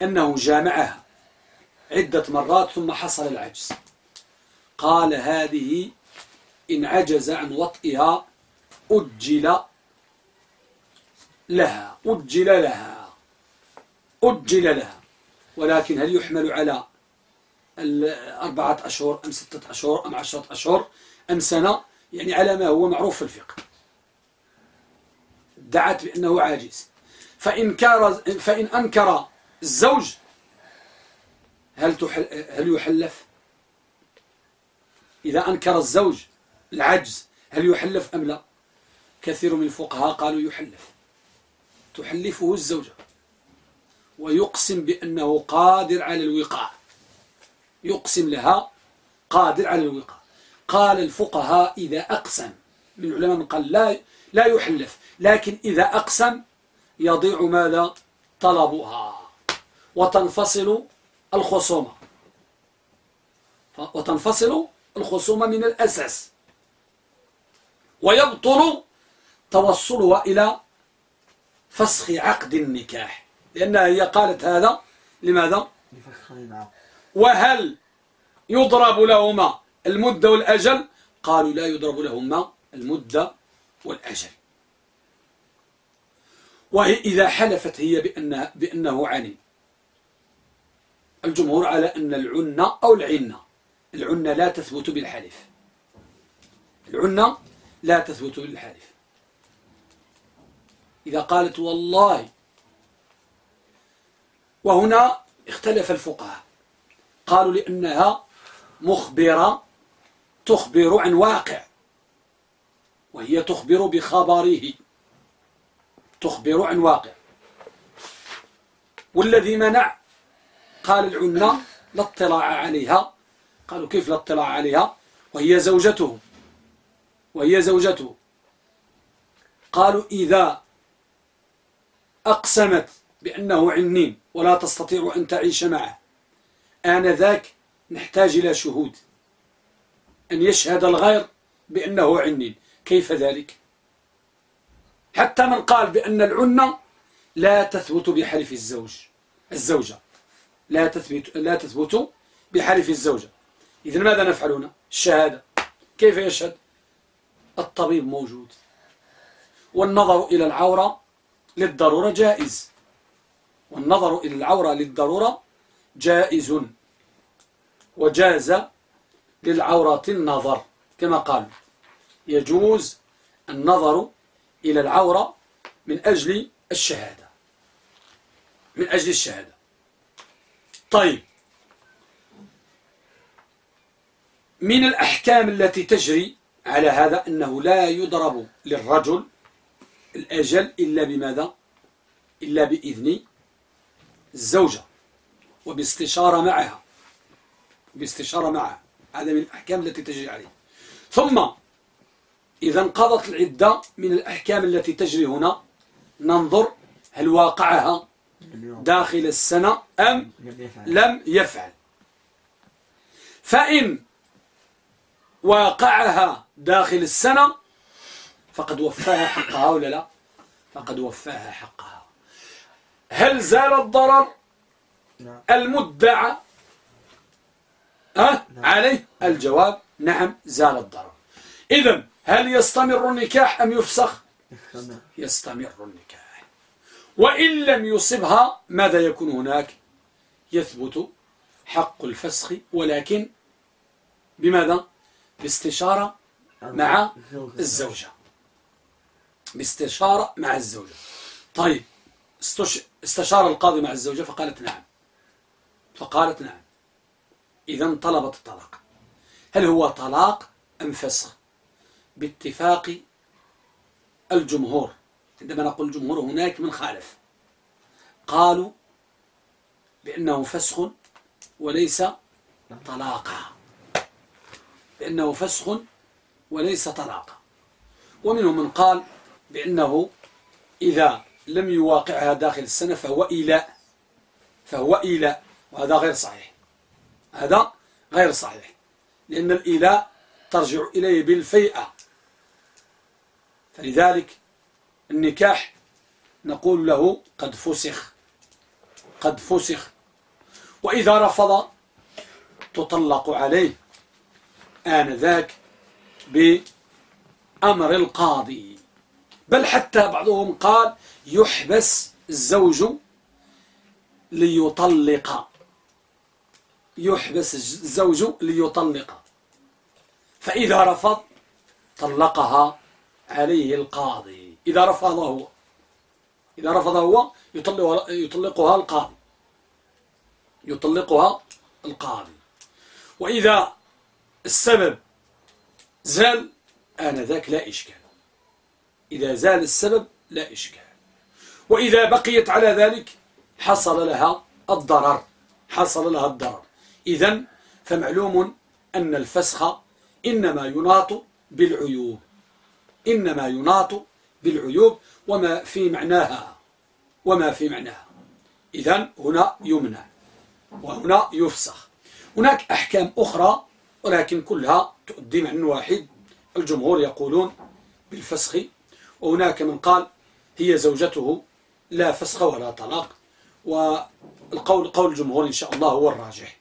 أنه جامعها عدة مرات ثم حصل العجز. قال هذه إن عجز عن وطئها أجل لها أجل لها أجل لها. ولكن هل يحمل على أربعة أشهر أم ستة أشهر أم عشرة أشهر أم سنة؟ يعني على ما هو معروف في الفقه. دعت بأنه عاجز. فإن, فإن أنكر الزوج هل, تحل هل يحلف؟ إذا أنكر الزوج العجز هل يحلف أم لا؟ كثير من الفقهاء قالوا يحلف. تحلفه الزوجة ويقسم بأنه قادر على الوقاع يقسم لها قادر على الوقاع قال الفقهاء إذا أقسم من علماء قال لا لا يحلف لكن إذا أقسم يضيع ماذا؟ طلبها. وتنفصل الخصومة. وتنفصل الخصومة من الأساس. ويبطل توصلها إلى فسخ عقد النكاح. لأنها هي قالت هذا لماذا؟ وهل يضرب لهما المدة والأجل؟ قالوا لا يضرب لهما المدة والأجل. وهي إذا حلفت هي بأنه, بأنه عني الجمهور على أن العنة أو العنة. العنة لا تثبت بالحلف. العنة لا تثبت بالحلف. إذا قالت والله وهنا اختلف الفقهاء. قالوا لأنها مخبرة تخبر عن واقع وهي تخبر بخبره. تخبر عن واقع. والذي منع قال العنة لا اطلاع عليها. قالوا كيف لا اطلاع عليها؟ وهي زوجته. وهي زوجته. قالوا إذا أقسمت بأنه عنين ولا تستطيع أن تعيش معه آنذاك نحتاج إلى شهود. أن يشهد الغير بأنه عنين كيف ذلك؟ حتى من قال بأن العنة لا تثبت بحلف الزوج الزوجة. لا تثبت لا تثبت بحلف الزوجة. إذا ماذا نفعل هنا؟ الشهادة. كيف يشهد؟ الطبيب موجود. والنظر إلى العورة للضرورة جائز. والنظر إلى العورة للضرورة جائز. وجاز للعورة النظر كما قال. يجوز النظر إلى العورة من أجل الشهادة. من أجل الشهادة. طيب. من الأحكام التي تجري على هذا أنه لا يضرب للرجل الأجل إلا بماذا؟ إلا بإذن الزوجة وباستشارة معها باستشارة معها. هذا من الأحكام التي تجري عليه. ثم إذا انقضت العدة من الأحكام التي تجري هنا ننظر هل واقعها داخل السنة أم لم يفعل. فإن واقعها داخل السنة فقد وفاها حقها ولا لا؟ فقد وفاها حقها. هل زال الضرر نعم. المدعى؟ أه؟ نعم. عليه الجواب. نعم زال الضرر. إذا هل يستمر النكاح أم يفسخ؟ يستمر النكاح. وإن لم يصبها ماذا يكون هناك؟ يثبت حق الفسخ ولكن بماذا؟ باستشارة مع الزوجة. باستشارة مع الزوجة. طيب استشار القاضي مع الزوجة فقالت نعم. فقالت نعم. إذا طلبت الطلاق. هل هو طلاق أم فسخ؟ باتفاق الجمهور. عندما نقول الجمهور هناك من خالف. قالوا بأنه فسخ وليس طلاقا. بأنه فسخ وليس طلاقا. ومنهم من قال بأنه إذا لم يواقعها داخل السنة فهو إيلاء فهو إيلاء وهذا غير صحيح. هذا غير صحيح. لأن الإيلاء ترجع إليه بالفيئة. فلذلك النكاح نقول له قد فسخ قد فسخ. وإذا رفض تطلق عليه آنذاك بأمر القاضي. بل حتى بعضهم قال يحبس الزوج ليطلق. يحبس الزوج ليطلق. فإذا رفض طلقها عليه القاضي. إذا رفض هو إذا رفض هو يطلقها القاضي. يطلقها القاضي. وإذا السبب زال آنذاك لا إشكال. إذا زال السبب لا إشكال. وإذا بقيت على ذلك حصل لها الضرر. حصل لها الضرر. إذا فمعلوم أن الفسخ إنما يناط بالعيوب. إنما يناط بالعيوب وما في معناها. وما في معناها. إذا هنا يمنع. وهنا يفسخ. هناك أحكام أخرى ولكن كلها تؤدي معنى واحد. الجمهور يقولون بالفسخ. وهناك من قال هي زوجته لا فسخ ولا طلاق. والقول قول الجمهور إن شاء الله هو الراجح.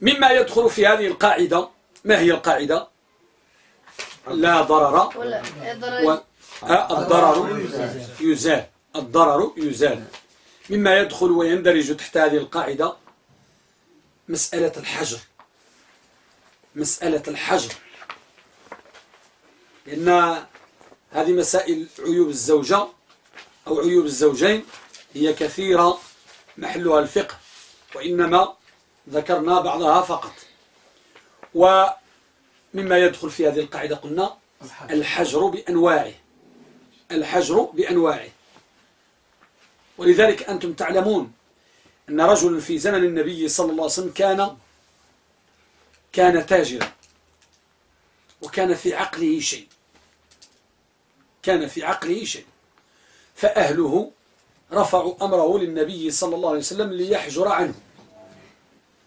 مما يدخل في هذه القاعدة. ما هي القاعدة؟ لا ضرر. الضرر يزال. الضرر يزال. مما يدخل ويندرج تحت هذه القاعدة مسألة الحجر. مسألة الحجر. لأن هذه مسائل عيوب الزوجة أو عيوب الزوجين هي كثيرة محلها الفقه وإنما ذكرنا بعضها فقط. ومما يدخل في هذه القاعدة قلنا الحجر بأنواعه. الحجر بأنواعه. ولذلك أنتم تعلمون أن رجل في زمن النبي صلى الله عليه وسلم كان كان تاجرا. وكان في عقله شيء. كان في عقله شيء. فأهله رفعوا أمره للنبي صلى الله عليه وسلم ليحجر عنه.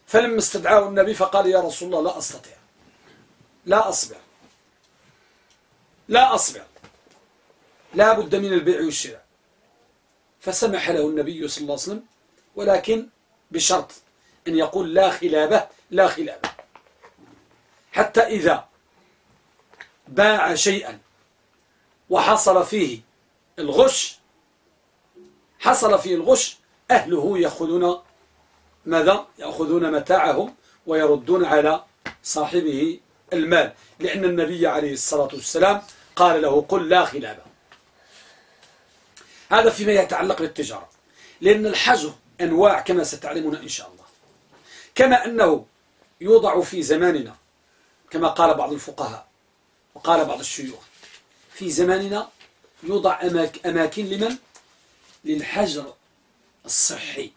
فلما استدعاه النبي فقال يا رسول الله لا أستطيع. لا أصبر لا أصبر لا بد من البيع والشراء. فسمح له النبي صلى الله عليه وسلم ولكن بشرط أن يقول لا خلابة لا خلابة. حتى إذا باع شيئا وحصل فيه الغش حصل فيه الغش أهله يأخذون ماذا؟ يأخذون متاعهم ويردون على صاحبه المال. لأن النبي عليه الصلاة والسلام قال له قل لا خلابة هذا فيما يتعلق بالتجارة. لأن الحجر أنواع كما ستعلمون إن شاء الله. كما أنه يوضع في زماننا كما قال بعض الفقهاء وقال بعض الشيوخ في زماننا يوضع أماكن لمن؟ للحجر الصحي.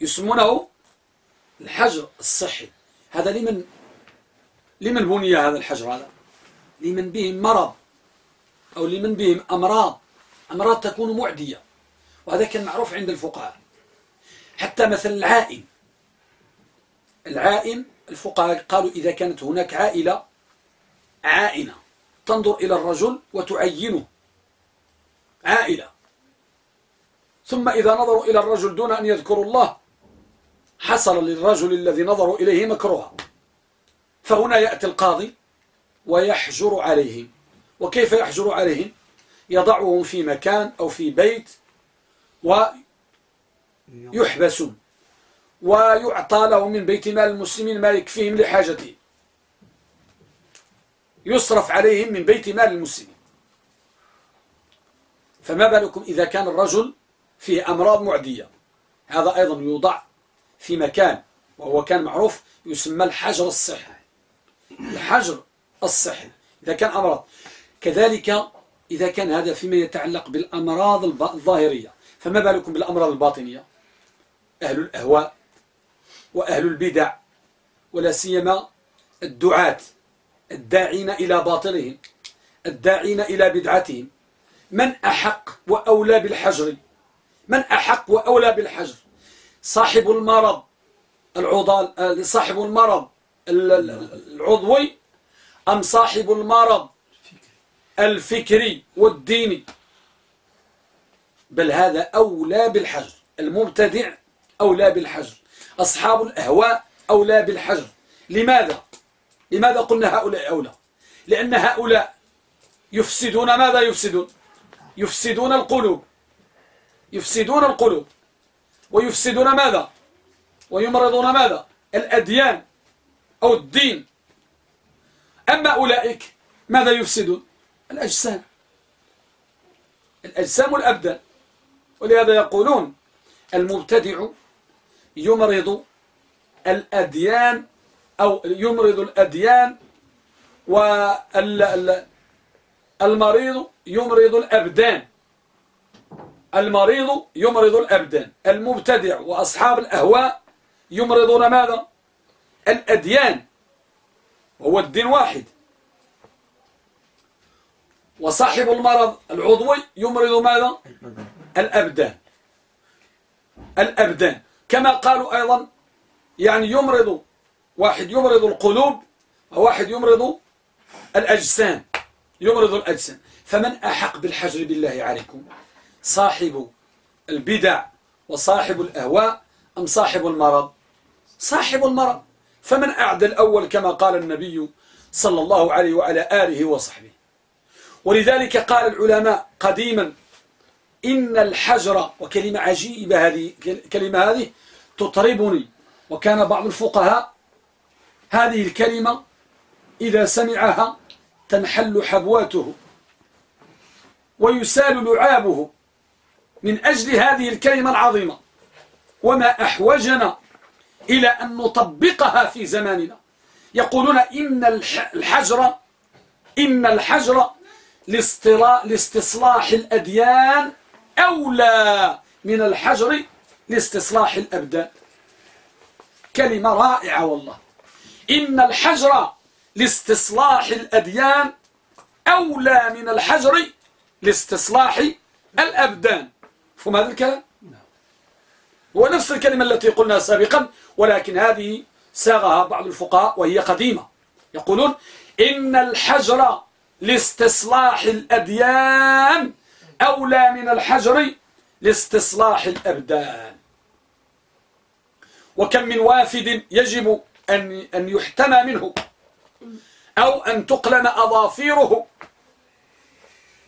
يسمونه الحجر الصحي. هذا لمن لمن بني هذا الحجر هذا؟ لمن بهم مرض أو لمن بهم أمراض. أمراض تكون معدية. وهذا كان معروف عند الفقهاء. حتى مثل العائن. العائن الفقهاء قالوا إذا كانت هناك عائلة عائنة تنظر إلى الرجل وتعينه. عائلة. ثم إذا نظروا إلى الرجل دون أن يذكروا الله حصل للرجل الذي نظروا إليه مكروها. فهنا يأتي القاضي ويحجر عليهم. وكيف يحجر عليهم؟ يضعهم في مكان أو في بيت ويحبسون ويعطى لهم من بيت مال المسلمين ما يكفيهم لحاجته. يصرف عليهم من بيت مال المسلمين. فما بالكم إذا كان الرجل فيه أمراض معدية؟ هذا أيضا يوضع في مكان وهو كان معروف يسمى الحجر الصحي. الحجر الصحي. إذا كان أمراض. كذلك إذا كان هذا فيما يتعلق بالأمراض الظاهرية. فما بالكم بالأمراض الباطنية؟ أهل الأهواء وأهل البدع ولا سيما الدعاة الداعين إلى باطلهم الداعين إلى بدعتهم. من أحق وأولى بالحجر؟ من أحق وأولى بالحجر؟ صاحب المرض العضال آه، صاحب المرض العضوي أم صاحب المرض الفكري والديني بل هذا أولى بالحجر المبتدع أولى بالحجر أصحاب الأهواء أولى بالحجر لماذا؟ لماذا قلنا هؤلاء أولى؟ لأن هؤلاء يفسدون ماذا يفسدون؟ يفسدون القلوب يفسدون القلوب ويفسدون ماذا؟ ويمرضون ماذا؟ الأديان أو الدين. أما أولئك ماذا يفسدون؟ الأجسام. الأجسام والأبدان ولهذا يقولون المبتدع يمرض الأديان أو يمرض الأديان والمريض يمرض الأبدان. المريض يمرض الأبدان. المبتدع وأصحاب الأهواء يمرضون ماذا؟ الأديان. وهو الدين واحد. وصاحب المرض العضوي يمرض ماذا؟ الأبدان. الأبدان. كما قالوا أيضا يعني يمرض واحد يمرض القلوب وواحد يمرض الأجسام. يمرض الأجسام. فمن أحق بالحجر بالله عليكم؟ صاحب البدع وصاحب الأهواء أم صاحب المرض؟ صاحب المرض. فمن أعدى الأول كما قال النبي صلى الله عليه وعلى آله وصحبه. ولذلك قال العلماء قديما إن الحجر وكلمة عجيبة هذه كلمة هذه تطربني. وكان بعض الفقهاء هذه الكلمة إذا سمعها تنحل حبواته ويسال لعابه. من أجل هذه الكلمة العظيمة. وما أحوجنا إلى أن نطبقها في زماننا. يقولون إن الحجر إن الحجر لاستصلاح الأديان أولى من الحجر لاستصلاح الأبدان. كلمة رائعة والله. إن الحجر لاستصلاح الأديان أولى من الحجر لاستصلاح الأبدان. فهم هذا الكلام؟ هو نفس الكلمة التي قلنا سابقا ولكن هذه ساغها بعض الفقهاء وهي قديمة. يقولون إن الحجر لاستصلاح الأديان أولى من الحجر لاستصلاح الأبدان. وكم من وافد يجب أن أن يحتمى منه أو أن تقلم أظافيره.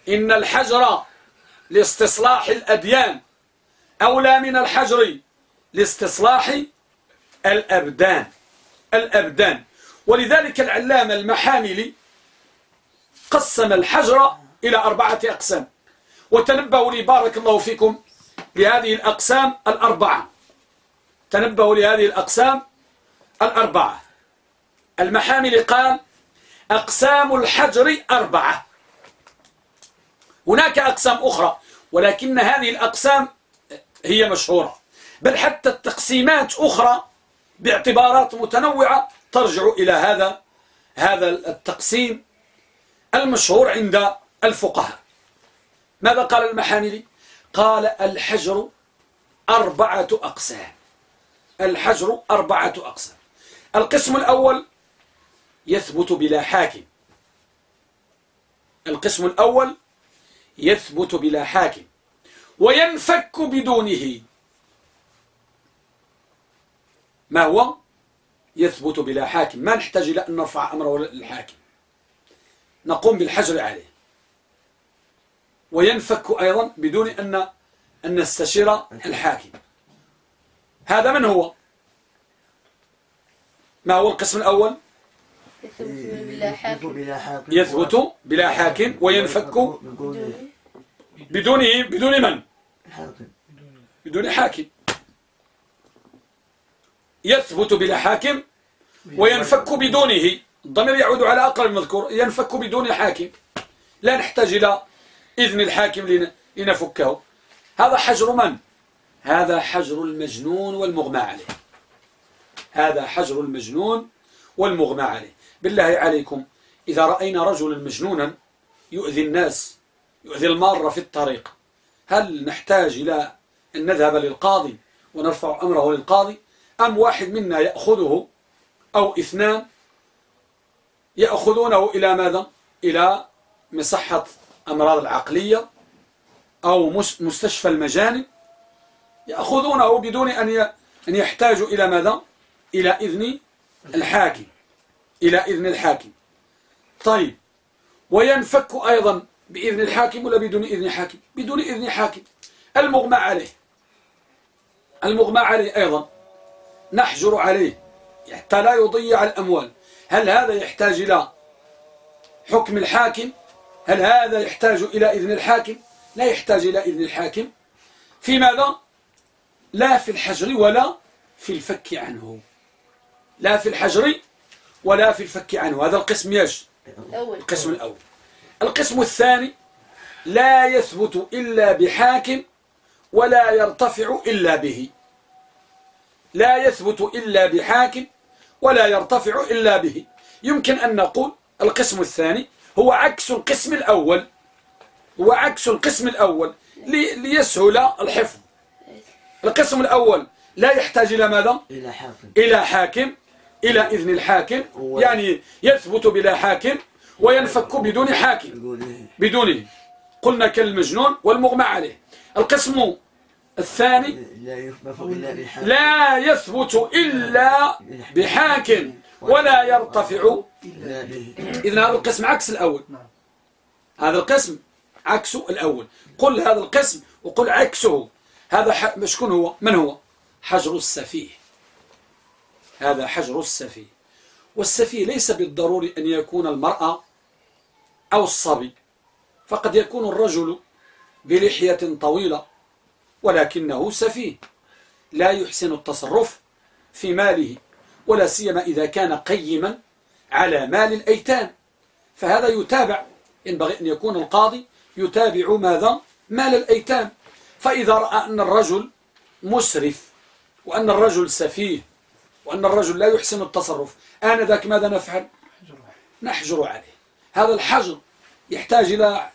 إن الحجر لاستصلاح الأديان. أولى من الحجر لاستصلاح الأبدان. الأبدان. ولذلك العلامة المحاملي قسم الحجر إلى أربعة أقسام. وتنبهوا لي بارك الله فيكم لهذه الأقسام الأربعة. تنبهوا لهذه الأقسام الأربعة. المحامل قال أقسام الحجر أربعة. هناك أقسام أخرى. ولكن هذه الأقسام هي مشهورة. بل حتى التقسيمات أخرى باعتبارات متنوعة ترجع إلى هذا هذا التقسيم المشهور عند الفقهاء. ماذا قال المحاملي؟ قال الحجر أربعة أقسام. الحجر أربعة أقسام. القسم الأول يثبت بلا حاكم. القسم الأول يثبت بلا حاكم وينفك بدونه. ما هو؟ يثبت بلا حاكم. ما نحتاج إلى أن نرفع أمره للحاكم نقوم بالحجر عليه. وينفك أيضا بدون أن أن نستشير الحاكم. هذا من هو؟ ما هو القسم الأول؟ يثبت بلا حاكم. وينفك بدونه بدون من؟ بدون حاكم. يثبت بلا حاكم وينفك بدونه. الضمير يعود على أقرب المذكور ينفك بدون حاكم. لا نحتاج إلى إذن الحاكم لنفكه. هذا حجر من؟ هذا حجر المجنون والمغمى عليه. هذا حجر المجنون والمغمى عليه. بالله عليكم إذا رأينا رجلا مجنونا يؤذي الناس يؤذي المارة في الطريق هل نحتاج إلى أن نذهب للقاضي ونرفع أمره للقاضي أم واحد منا يأخذه أو اثنان يأخذونه إلى ماذا؟ إلى مصحة أمراض العقلية أو مستشفى المجاني يأخذونه بدون أن يحتاجوا إلى ماذا؟ إلى إذن الحاكم إلى إذن الحاكم. طيب وينفك أيضا بإذن الحاكم ولا بدون إذن حاكم؟ بدون إذن حاكم. المغمى عليه. المغمى عليه أيضا نحجر عليه. حتى لا يضيع الأموال. هل هذا يحتاج إلى حكم الحاكم؟ هل هذا يحتاج إلى إذن الحاكم؟ لا يحتاج إلى إذن الحاكم. في ماذا؟ لا في الحجر ولا في الفك عنه. لا في الحجر ولا في الفك عنه. هذا القسم يش القسم الأول. القسم الثاني لا يثبت إلا بحاكم ولا يرتفع إلا به. لا يثبت إلا بحاكم ولا يرتفع إلا به. يمكن أن نقول القسم الثاني هو عكس القسم الأول. هو عكس القسم الأول ليسهل الحفظ. القسم الأول لا يحتاج إلى ماذا؟ إلى حاكم. إلى حاكم. إلى إذن الحاكم يعني يثبت بلا حاكم وينفك بدون حاكم بدونه. قلنا كالمجنون والمغمى عليه. القسم الثاني لا يثبت إلا بحاكم. ولا يرتفع إذن هذا القسم عكس الأول. هذا القسم عكس الأول. قل هذا القسم وقل عكسه. هذا شكون هو؟ من هو؟ حجر السفيه. هذا حجر السفيه والسفيه ليس بالضروري أن يكون المرأة أو الصبي. فقد يكون الرجل بلحية طويلة ولكنه سفيه لا يحسن التصرف في ماله ولا سيما إذا كان قيما على مال الأيتام. فهذا يتابع ينبغي أن يكون القاضي يتابع ماذا؟ مال الأيتام. فإذا رأى أن الرجل مسرف وأن الرجل سفيه وأن الرجل لا يحسن التصرف. آنذاك ماذا نفعل؟ نحجر عليه. هذا الحجر يحتاج إلى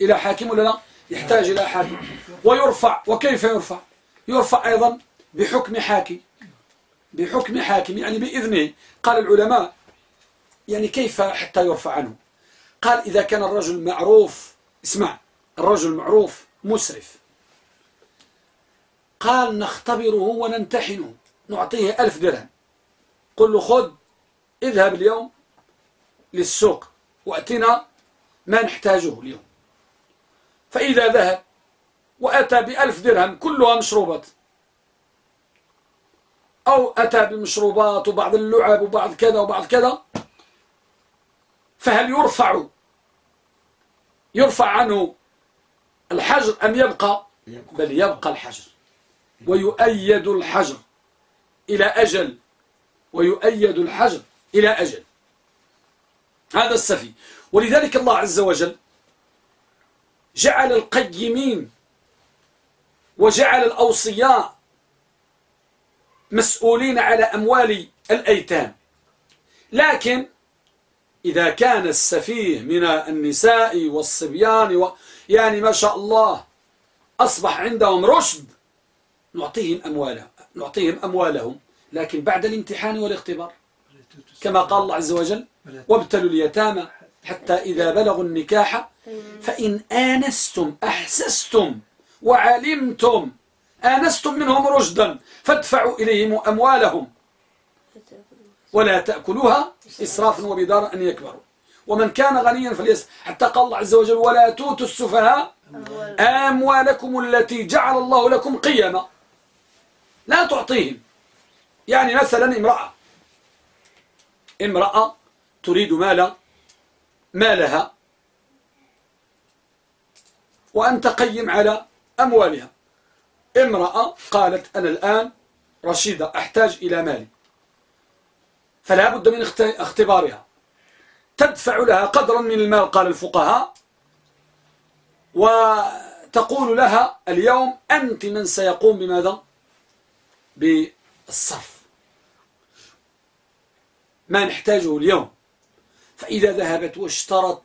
إلى حاكم ولا لا؟ يحتاج إلى حاكم. ويرفع. وكيف يرفع؟ يرفع أيضا بحكم حاكم. بحكم حاكم. يعني بإذنه. قال العلماء يعني كيف حتى يرفع عنه؟ قال إذا كان الرجل معروف اسمع الرجل معروف مسرف. قال نختبره ونمتحنه. نعطيه ألف درهم. قل له خذ اذهب اليوم للسوق وأتنا ما نحتاجه اليوم. فإذا ذهب وأتى بألف درهم كلها مشروبات أو أتى بمشروبات وبعض اللعب وبعض كذا وبعض كذا فهل يرفع يرفع عنه الحجر أم يبقى؟ بل يبقى الحجر. ويؤيد الحجر. إلى أجل ويؤيد الحجر إلى أجل. هذا السفي. ولذلك الله عز وجل جعل القيمين وجعل الأوصياء مسؤولين على أموال الأيتام. لكن إذا كان السفيه من النساء والصبيان و... يعني ما شاء الله أصبح عندهم رشد نعطيهم أموالهم. نعطيهم أموالهم لكن بعد الامتحان والاختبار. كما قال الله عز وجل وابتلوا اليتامى حتى إذا بلغوا النكاح فإن آنستم أحسستم وعلمتم آنستم منهم رشدا فادفعوا إليهم أموالهم. ولا تأكلوها إسرافا وبدارا أن يكبروا. ومن كان غنيا فليس حتى قال الله عز وجل ولا توتوا السفهاء أموالكم التي جعل الله لكم قيما. لا تعطيهم. يعني مثلا امرأة. امرأة تريد مال مالها وأن تقيم على أموالها. امرأة قالت أنا الآن رشيدة أحتاج إلى مالي. فلا بد من اختبارها. تدفع لها قدرا من المال قال الفقهاء. وتقول لها اليوم أنت من سيقوم بماذا؟ بالصرف ما نحتاجه اليوم. فإذا ذهبت واشترت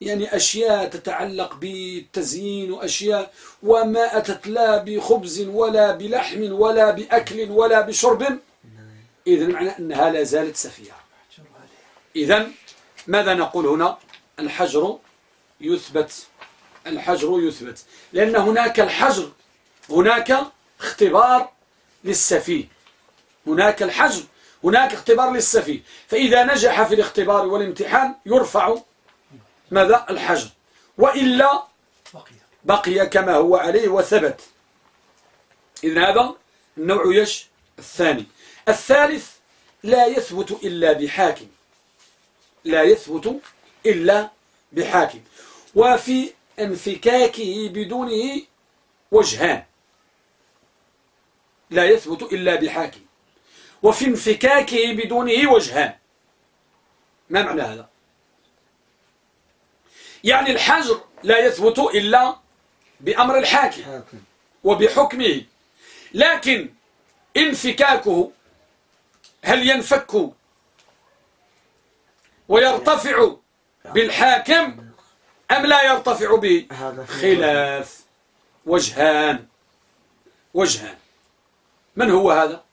يعني أشياء تتعلق بالتزيين وأشياء وما أتت لا بخبز ولا بلحم ولا بأكل ولا بشرب إذن معنى أنها لا زالت سفيهة. إذن ماذا نقول هنا؟ الحجر يثبت الحجر يثبت. لأن هناك الحجر هناك اختبار للسفيه. هناك الحجر هناك اختبار للسفيه. فإذا نجح في الاختبار والامتحان يرفع ماذا الحجر. وإلا بقي كما هو عليه وثبت. إذن هذا النوع يش الثاني. الثالث لا يثبت إلا بحاكم. لا يثبت إلا بحاكم. وفي انفكاكه بدونه وجهان. لا يثبت إلا بحاكم. وفي انفكاكه بدونه وجهان. ما معنى هذا؟ يعني الحجر لا يثبت إلا بأمر الحاكم وبحكمه. لكن انفكاكه هل ينفك ويرتفع بالحاكم أم لا يرتفع به؟ خلاف. وجهان. وجهان. من هو هذا؟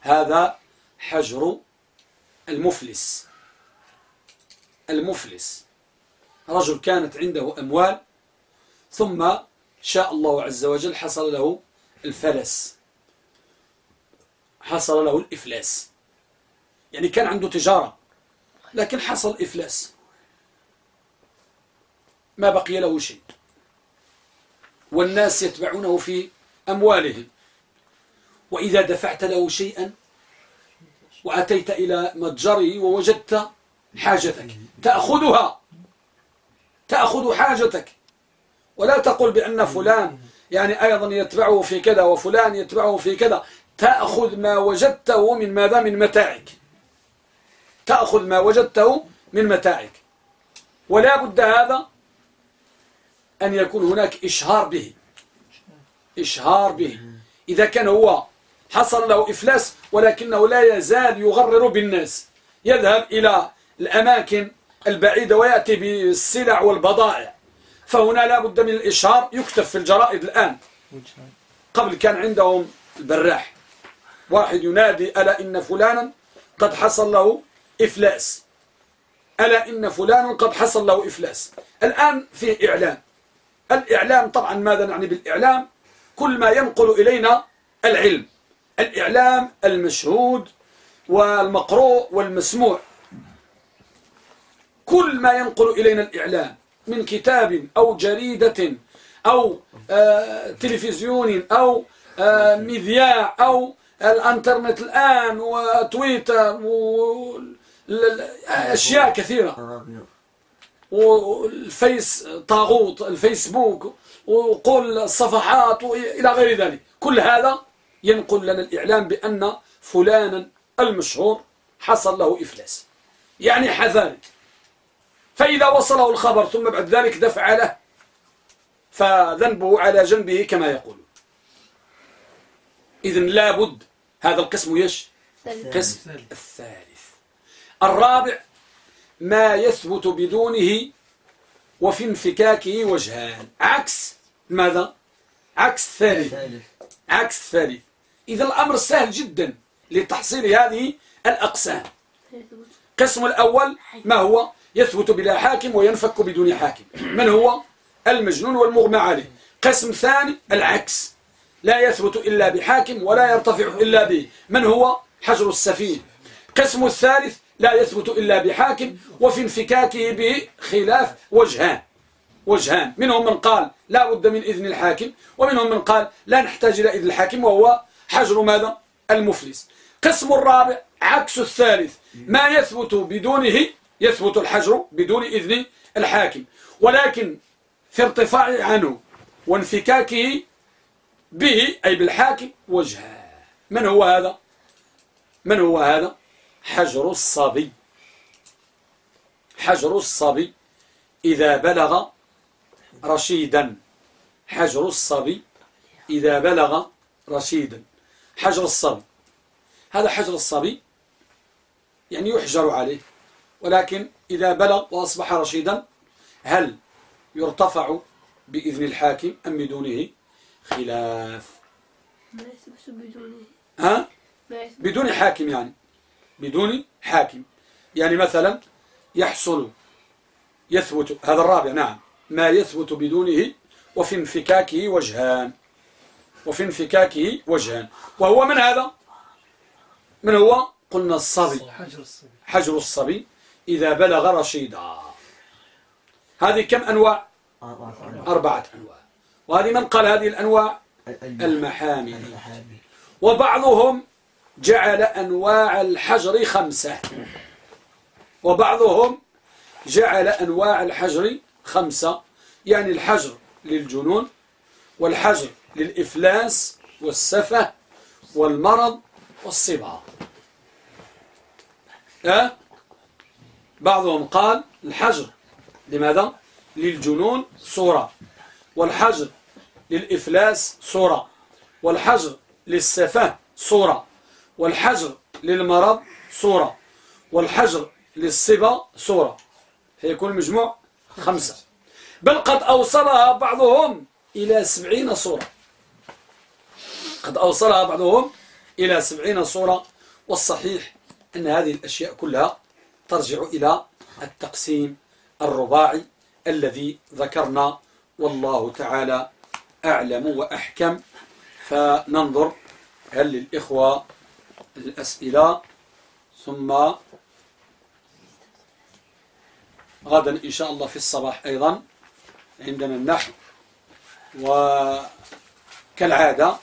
هذا حجر المفلس. المفلس. رجل كانت عنده أموال ثم شاء الله عز وجل حصل له الفلس. حصل له الإفلاس. يعني كان عنده تجارة لكن حصل إفلاس. ما بقي له شيء. والناس يتبعونه في أموالهم. وإذا دفعت له شيئا وأتيت إلى متجره ووجدت حاجتك. تأخذها. تأخذ حاجتك. ولا تقول بأن فلان يعني أيضا يتبعه في كذا وفلان يتبعه في كذا. تأخذ ما وجدته من ماذا؟ من متاعك. تأخذ ما وجدته من متاعك. ولا بد هذا أن يكون هناك إشهار به. إشهار به. إذا كان هو حصل له إفلاس ولكنه لا يزال يغرر بالناس. يذهب إلى الأماكن البعيدة ويأتي بالسلع والبضائع. فهنا لا بد من الإشهار يكتب في الجرائد الآن. قبل كان عندهم البراح. واحد ينادي ألا إن فلانا قد حصل له إفلاس. ألا إن فلانا قد حصل له إفلاس. الآن في إعلام. الإعلام طبعا ماذا نعني بالإعلام؟ كل ما ينقل إلينا العلم. الإعلام المشهود والمقروء والمسموع. كل ما ينقل إلينا الإعلام من كتاب أو جريدة أو آه تلفزيون أو آه مذياع أو الإنترنت الآن وتويتر وأشياء كثيرة. والفيس طاغوت الفيسبوك وكل الصفحات إلى غير ذلك. كل هذا ينقل لنا الإعلام بأن فلانا المشهور حصل له إفلاس. يعني حذارك. فإذا وصله الخبر ثم بعد ذلك دفع له فذنبه على جنبه كما يقول. إذن لابد هذا القسم يش القسم الثالث. الرابع ما يثبت بدونه وفي انفكاكه وجهان. عكس ماذا؟ عكس الثالث. عكس الثالث إذا الأمر سهل جدا لتحصيل هذه الأقسام. قسم الأول ما هو؟ يثبت بلا حاكم وينفك بدون حاكم. من هو؟ المجنون والمغمى عليه. قسم ثاني العكس. لا يثبت إلا بحاكم ولا يرتفع إلا به. من هو؟ حجر السفين. قسم الثالث لا يثبت إلا بحاكم وفي انفكاكه به خلاف وجهان. وجهان. منهم من قال لا بد من إذن الحاكم ومنهم من قال لا نحتاج إلى إذن الحاكم وهو حجر ماذا؟ المفلس. قسم الرابع عكس الثالث. ما يثبت بدونه؟ يثبت الحجر بدون إذن الحاكم. ولكن في ارتفاع عنه وانفكاكه به أي بالحاكم وجهه. من هو هذا؟ من هو هذا؟ حجر الصبي. حجر الصبي إذا بلغ رشيدا. حجر الصبي إذا بلغ رشيدا. حجر الصبي. هذا حجر الصبي يعني يحجر عليه ولكن إذا بلغ وأصبح رشيدا هل يرتفع بإذن الحاكم أم بدونه؟ خلاف. ما بدونه. ها؟ ما بدون حاكم يعني. بدون حاكم. يعني مثلا يحصل يثبت هذا الرابع نعم ما يثبت بدونه وفي انفكاكه وجهان. وفي انفكاكه وجهان وهو من هذا؟ من هو؟ قلنا الصبي. حجر الصبي. إذا بلغ رشيدا. هذه كم أنواع؟ أربعة أنواع. وهذه من قال هذه الأنواع؟ المحامل وبعضهم جعل أنواع الحجر خمسة. وبعضهم جعل أنواع الحجر خمسة. يعني الحجر للجنون والحجر للإفلاس والسفة والمرض والصبا. أه؟ بعضهم قال الحجر. لماذا؟ للجنون صورة. والحجر للإفلاس صورة. والحجر للسفة صورة. والحجر للمرض صورة. والحجر للصبا صورة. فيكون المجموع خمسة. بل قد أوصلها بعضهم إلى سبعين صورة. قد أوصلها بعضهم إلى سبعين صورة والصحيح أن هذه الأشياء كلها ترجع إلى التقسيم الرباعي الذي ذكرنا والله تعالى أعلم وأحكم. فننظر هل للإخوة الأسئلة ثم غدا إن شاء الله في الصباح أيضا عندنا النحو. وكالعادة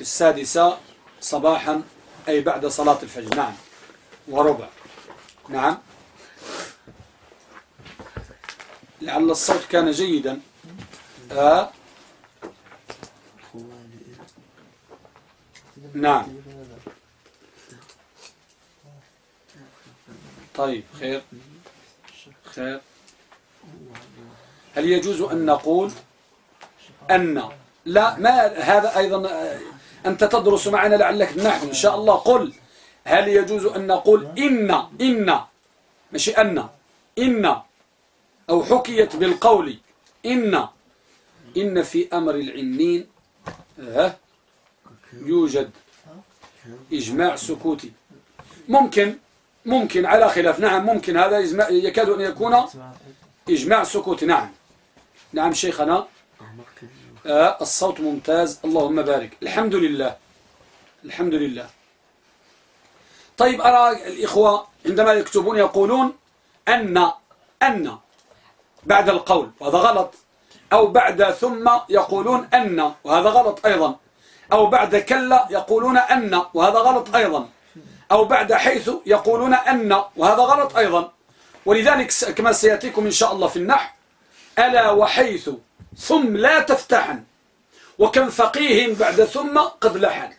في السادسة صباحا أي بعد صلاة الفجر. نعم. وربع. نعم. لعل الصوت كان جيدا. آه. نعم. طيب خير. خير. هل يجوز أن نقول أن؟ لا ما هذا أيضا أنت تدرس معنا لعلك النحو إن شاء الله. قل هل يجوز أن نقول إن إن؟ ماشي أن. إن. أو حكيت بالقول إن. إن في أمر العنين ها؟ يوجد إجماع سكوتي. ممكن ممكن على خلاف. نعم ممكن. هذا يكاد أن يكون إجماع سكوتي نعم. نعم شيخنا. آه الصوت ممتاز. اللهم بارك. الحمد لله. الحمد لله. طيب أرى الإخوة عندما يكتبون يقولون أن أن بعد القول وهذا غلط. أو بعد ثم يقولون أن وهذا غلط أيضا. أو بعد كلا يقولون أن وهذا غلط أيضا. أو بعد حيث يقولون أن وهذا غلط أيضا. ولذلك كما سيأتيكم إن شاء الله في النحو. ألا وحيث ثم لا تفتحن. وكم فقيه بعد ثم قد لحن.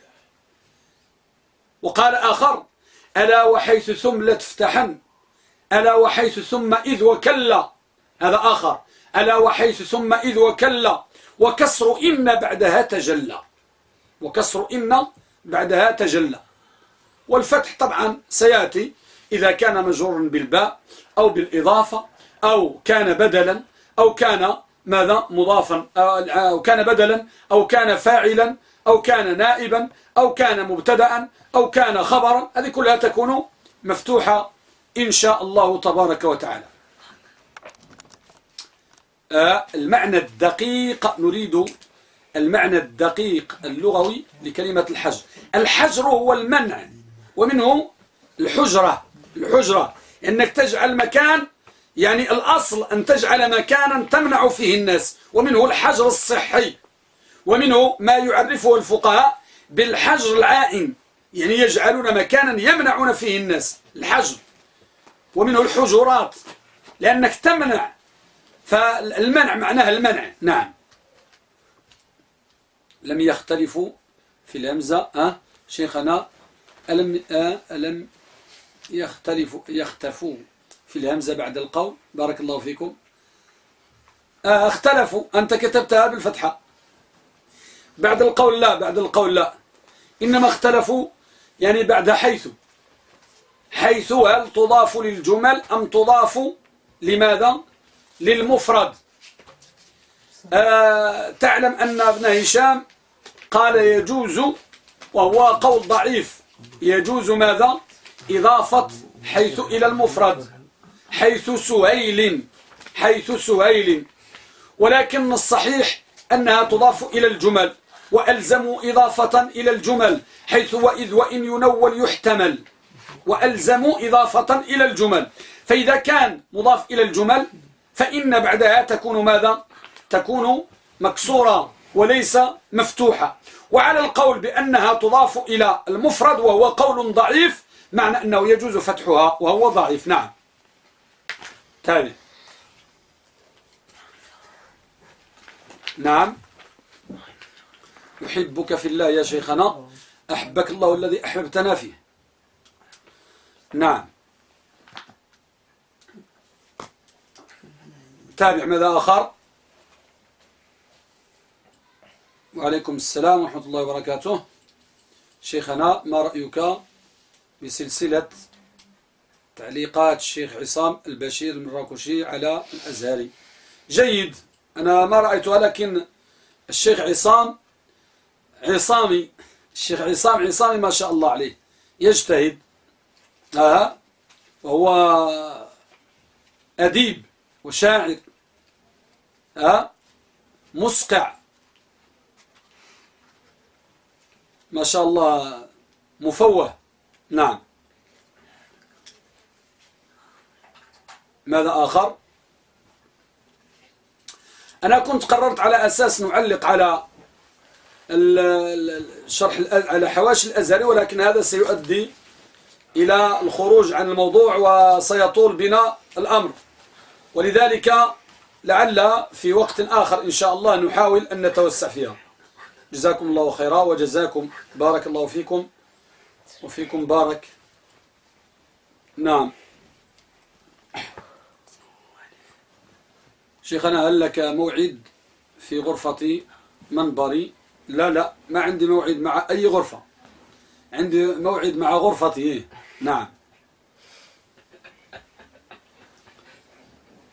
وقال آخر ألا وحيث ثم لا تفتحن. ألا وحيث ثم إذ وكلا. هذا آخر. ألا وحيث ثم إذ وكلا. وكسر إن بعدها تجلى. وكسر إن بعدها تجلى. والفتح طبعا سيأتي إذا كان مجرورا بالباء أو بالإضافة أو كان بدلا أو كان ماذا؟ مضافا أو كان بدلا أو كان فاعلا أو كان نائبا أو كان مبتدا أو كان خبرا. هذه كلها تكون مفتوحة إن شاء الله تبارك وتعالى. آه، المعنى الدقيق نريد المعنى الدقيق اللغوي لكلمة الحجر. الحجر هو المنع ومنه الحجرة. الحجرة إنك تجعل مكان يعني الأصل أن تجعل مكانا تمنع فيه الناس ومنه الحجر الصحي ومنه ما يعرفه الفقهاء بالحجر العائم يعني يجعلون مكانا يمنعون فيه الناس الحجر. ومنه الحجرات لأنك تمنع فالمنع معناها المنع نعم. لم يختلفوا في الهمزة أه شيخنا ألم, أه ألم يختلفوا يختفوا في الهمزة بعد القول. بارك الله فيكم. أه اختلفوا. أنت كتبتها بالفتحة. بعد القول لا بعد القول لا. إنما اختلفوا يعني بعد حيث. حيث هل تضاف للجمل أم تضاف لماذا؟ للمفرد. آه تعلم أن ابن هشام قال يجوز وهو قول ضعيف يجوز ماذا؟ إضافة حيث إلى المفرد. حيث سهيل حيث سهيل. ولكن الصحيح أنها تضاف إلى الجمل وألزموا إضافة إلى الجمل حيث وإذ وإن ينول يحتمل. وألزموا إضافة إلى الجمل. فإذا كان مضاف إلى الجمل فإن بعدها تكون ماذا؟ تكون مكسورة وليس مفتوحة. وعلى القول بأنها تضاف إلى المفرد وهو قول ضعيف معنى أنه يجوز فتحها وهو ضعيف. نعم. تالي نعم. أحبك في الله يا شيخنا. أحبك الله الذي أحببتنا فيه. نعم. تابع ماذا آخر؟ وعليكم السلام ورحمة الله وبركاته. شيخنا ما رأيك بسلسلة تعليقات الشيخ عصام البشير المراكشي على الأزهري. جيد. أنا ما رأيتها لكن الشيخ عصام عصامي الشيخ عصام عصامي ما شاء الله عليه يجتهد. آه. وهو أديب وشاعر. آه. مسقع. ما شاء الله مفوه. نعم. ماذا آخر؟ أنا كنت قررت على أساس نعلق على الشرح على حواشي الأزهري ولكن هذا سيؤدي إلى الخروج عن الموضوع وسيطول بنا الأمر. ولذلك لعل في وقت آخر إن شاء الله نحاول أن نتوسع فيها. جزاكم الله خيرا وجزاكم بارك الله فيكم وفيكم بارك. نعم. شيخنا هل لك موعد في غرفة منبري. لا لا ما عندي موعد مع أي غرفة. عندي موعد مع غرفتي؟ نعم.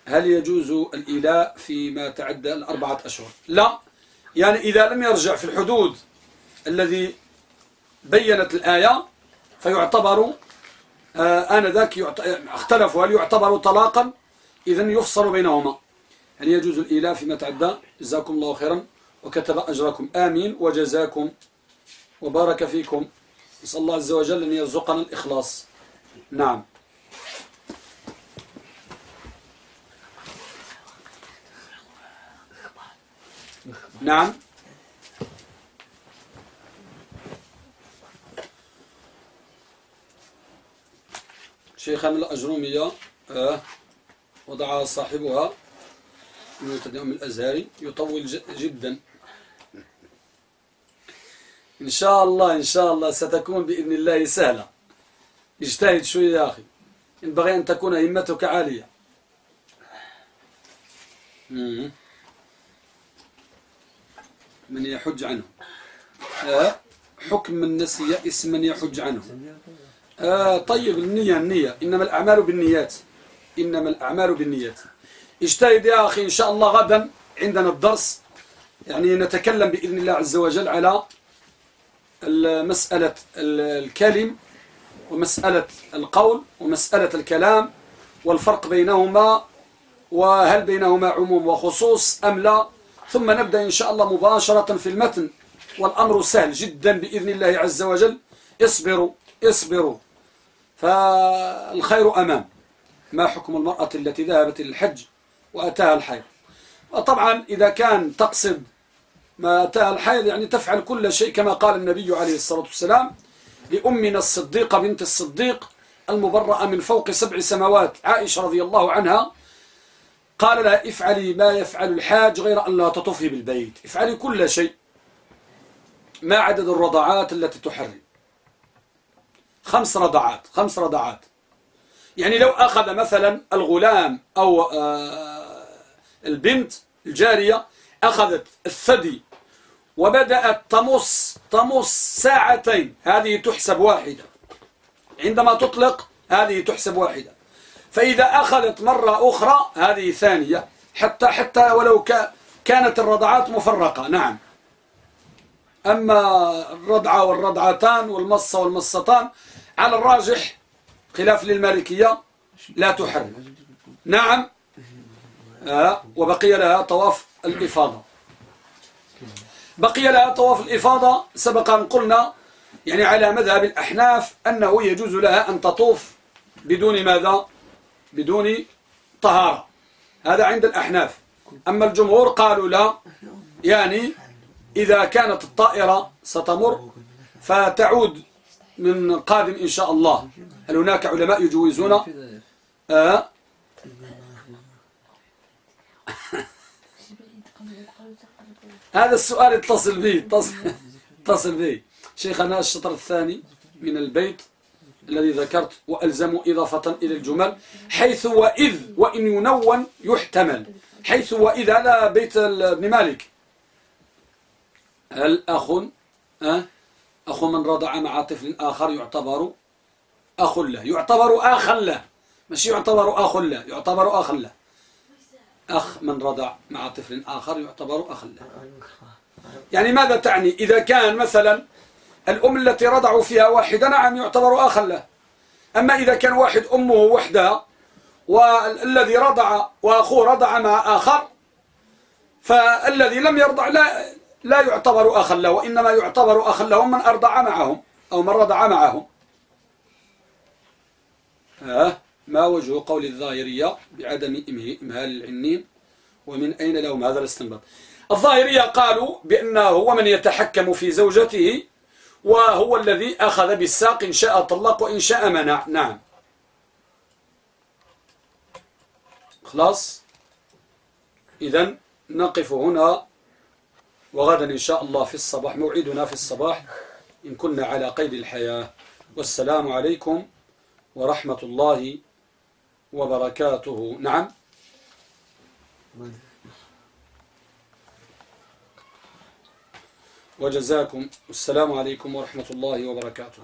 هل يجوز الإيلاء فيما تعدى الأربعة أشهر؟ لا. يعني إذا لم يرجع في الحدود الذي بينت الآية فيعتبر آه آنذاك. اختلفوا هل يعتبر طلاقا؟ إذا يفصل بينهما. هل يجوز الإيلاء فيما تعدى؟ جزاكم الله خيرا. وكتب أجركم. آمين. وجزاكم. وبارك فيكم. نسأل الله عز وجل أن يرزقنا الإخلاص. نعم. نعم. شيخا من الأجرومية آه وضعها صاحبها. من التدعم الأزهري يطول جدا. إن شاء الله إن شاء الله ستكون بإذن الله سهلة. اجتهد شوية يا أخي. ينبغي أن تكون همتك عالية. من يحج عنه. آه حكم من نسي اسما يحج عنه. آه طيب النية النية. إنما الأعمال بالنيات. إنما الأعمال بالنيات. اجتهد يا أخي إن شاء الله غدا عندنا الدرس. يعني نتكلم بإذن الله عز وجل على مسألة الكلم ومسألة القول ومسألة الكلام والفرق بينهما وهل بينهما عموم وخصوص أم لا. ثم نبدأ إن شاء الله مباشرة في المتن والأمر سهل جدا بإذن الله عز وجل. اصبروا اصبروا فالخير أمام. ما حكم المرأة التي ذهبت للحج وأتاها الحيض. وطبعا إذا كان تقصد ما أتاها الحيض يعني تفعل كل شيء كما قال النبي عليه الصلاة والسلام لأمنا الصديقة بنت الصديق المبرأة من فوق سبع سماوات. عائشة رضي الله عنها قال لها افعلي ما يفعل الحاج غير أن لا تطفي بالبيت. افعلي كل شيء ما عدد الرضعات التي تحرم. خمس رضعات خمس رضعات يعني لو أخذ مثلا الغلام أو آه، البنت الجارية أخذت الثدي وبدأت تمص تمص ساعتين. هذه تحسب واحدة. عندما تطلق هذه تحسب واحدة. فإذا أخذت مرة أخرى هذه ثانية. حتى حتى ولو كانت الرضعات مفرقة. نعم. أما الرضعة والرضعتان والمصة والمصتان على الراجح خلاف للمالكية لا تحرم. نعم. وبقي لها طواف الإفاضة. بقي لها طواف الإفاضة سبق أن قلنا يعني على مذهب الأحناف أنه يجوز لها أن تطوف بدون ماذا؟ بدون طهارة. هذا عند الأحناف. أما الجمهور قالوا لا يعني إذا كانت الطائرة ستمر فتعود من قادم إن شاء الله. هل هناك علماء يجوزون؟ آه هذا السؤال اتصل به اتصل, اتصل به شيخنا الشطر الثاني من البيت الذي ذكرت وألزم إضافة إلى الجمل. حيث وإذ وإن ينون يحتمل. حيث وإذ على بيت ابن مالك. هل أخ أه؟ أخ من رضع مع طفل آخر يعتبر أخ له. يعتبر أخا له. مش يعتبر أخ له. يعتبر أخا له. أخ من رضع مع طفل آخر يعتبر أخا له. يعني ماذا تعني؟ إذا كان مثلا الأم التي رضعوا فيها واحدة نعم يعتبر أخا له. أما إذا كان واحد أمه وحدها والذي رضع وأخوه رضع مع آخر فالذي لم يرضع لا, لا يعتبر أخا له وإنما يعتبر أخا له من أرضع معهم أو من رضع معهم. ها؟ ما وجه قول الظاهرية بعدم إمهال العنين ومن أين لهم هذا الاستنباط؟ الظاهرية قالوا بأنه هو من يتحكم في زوجته وهو الذي أخذ بالساق إن شاء طلق وإن شاء منع. نعم. خلاص؟ إذا نقف هنا وغدا إن شاء الله في الصباح موعدنا في الصباح. إن كنا على قيد الحياة. والسلام عليكم ورحمة الله وبركاته. نعم. وجزاكم والسلام عليكم ورحمة الله وبركاته.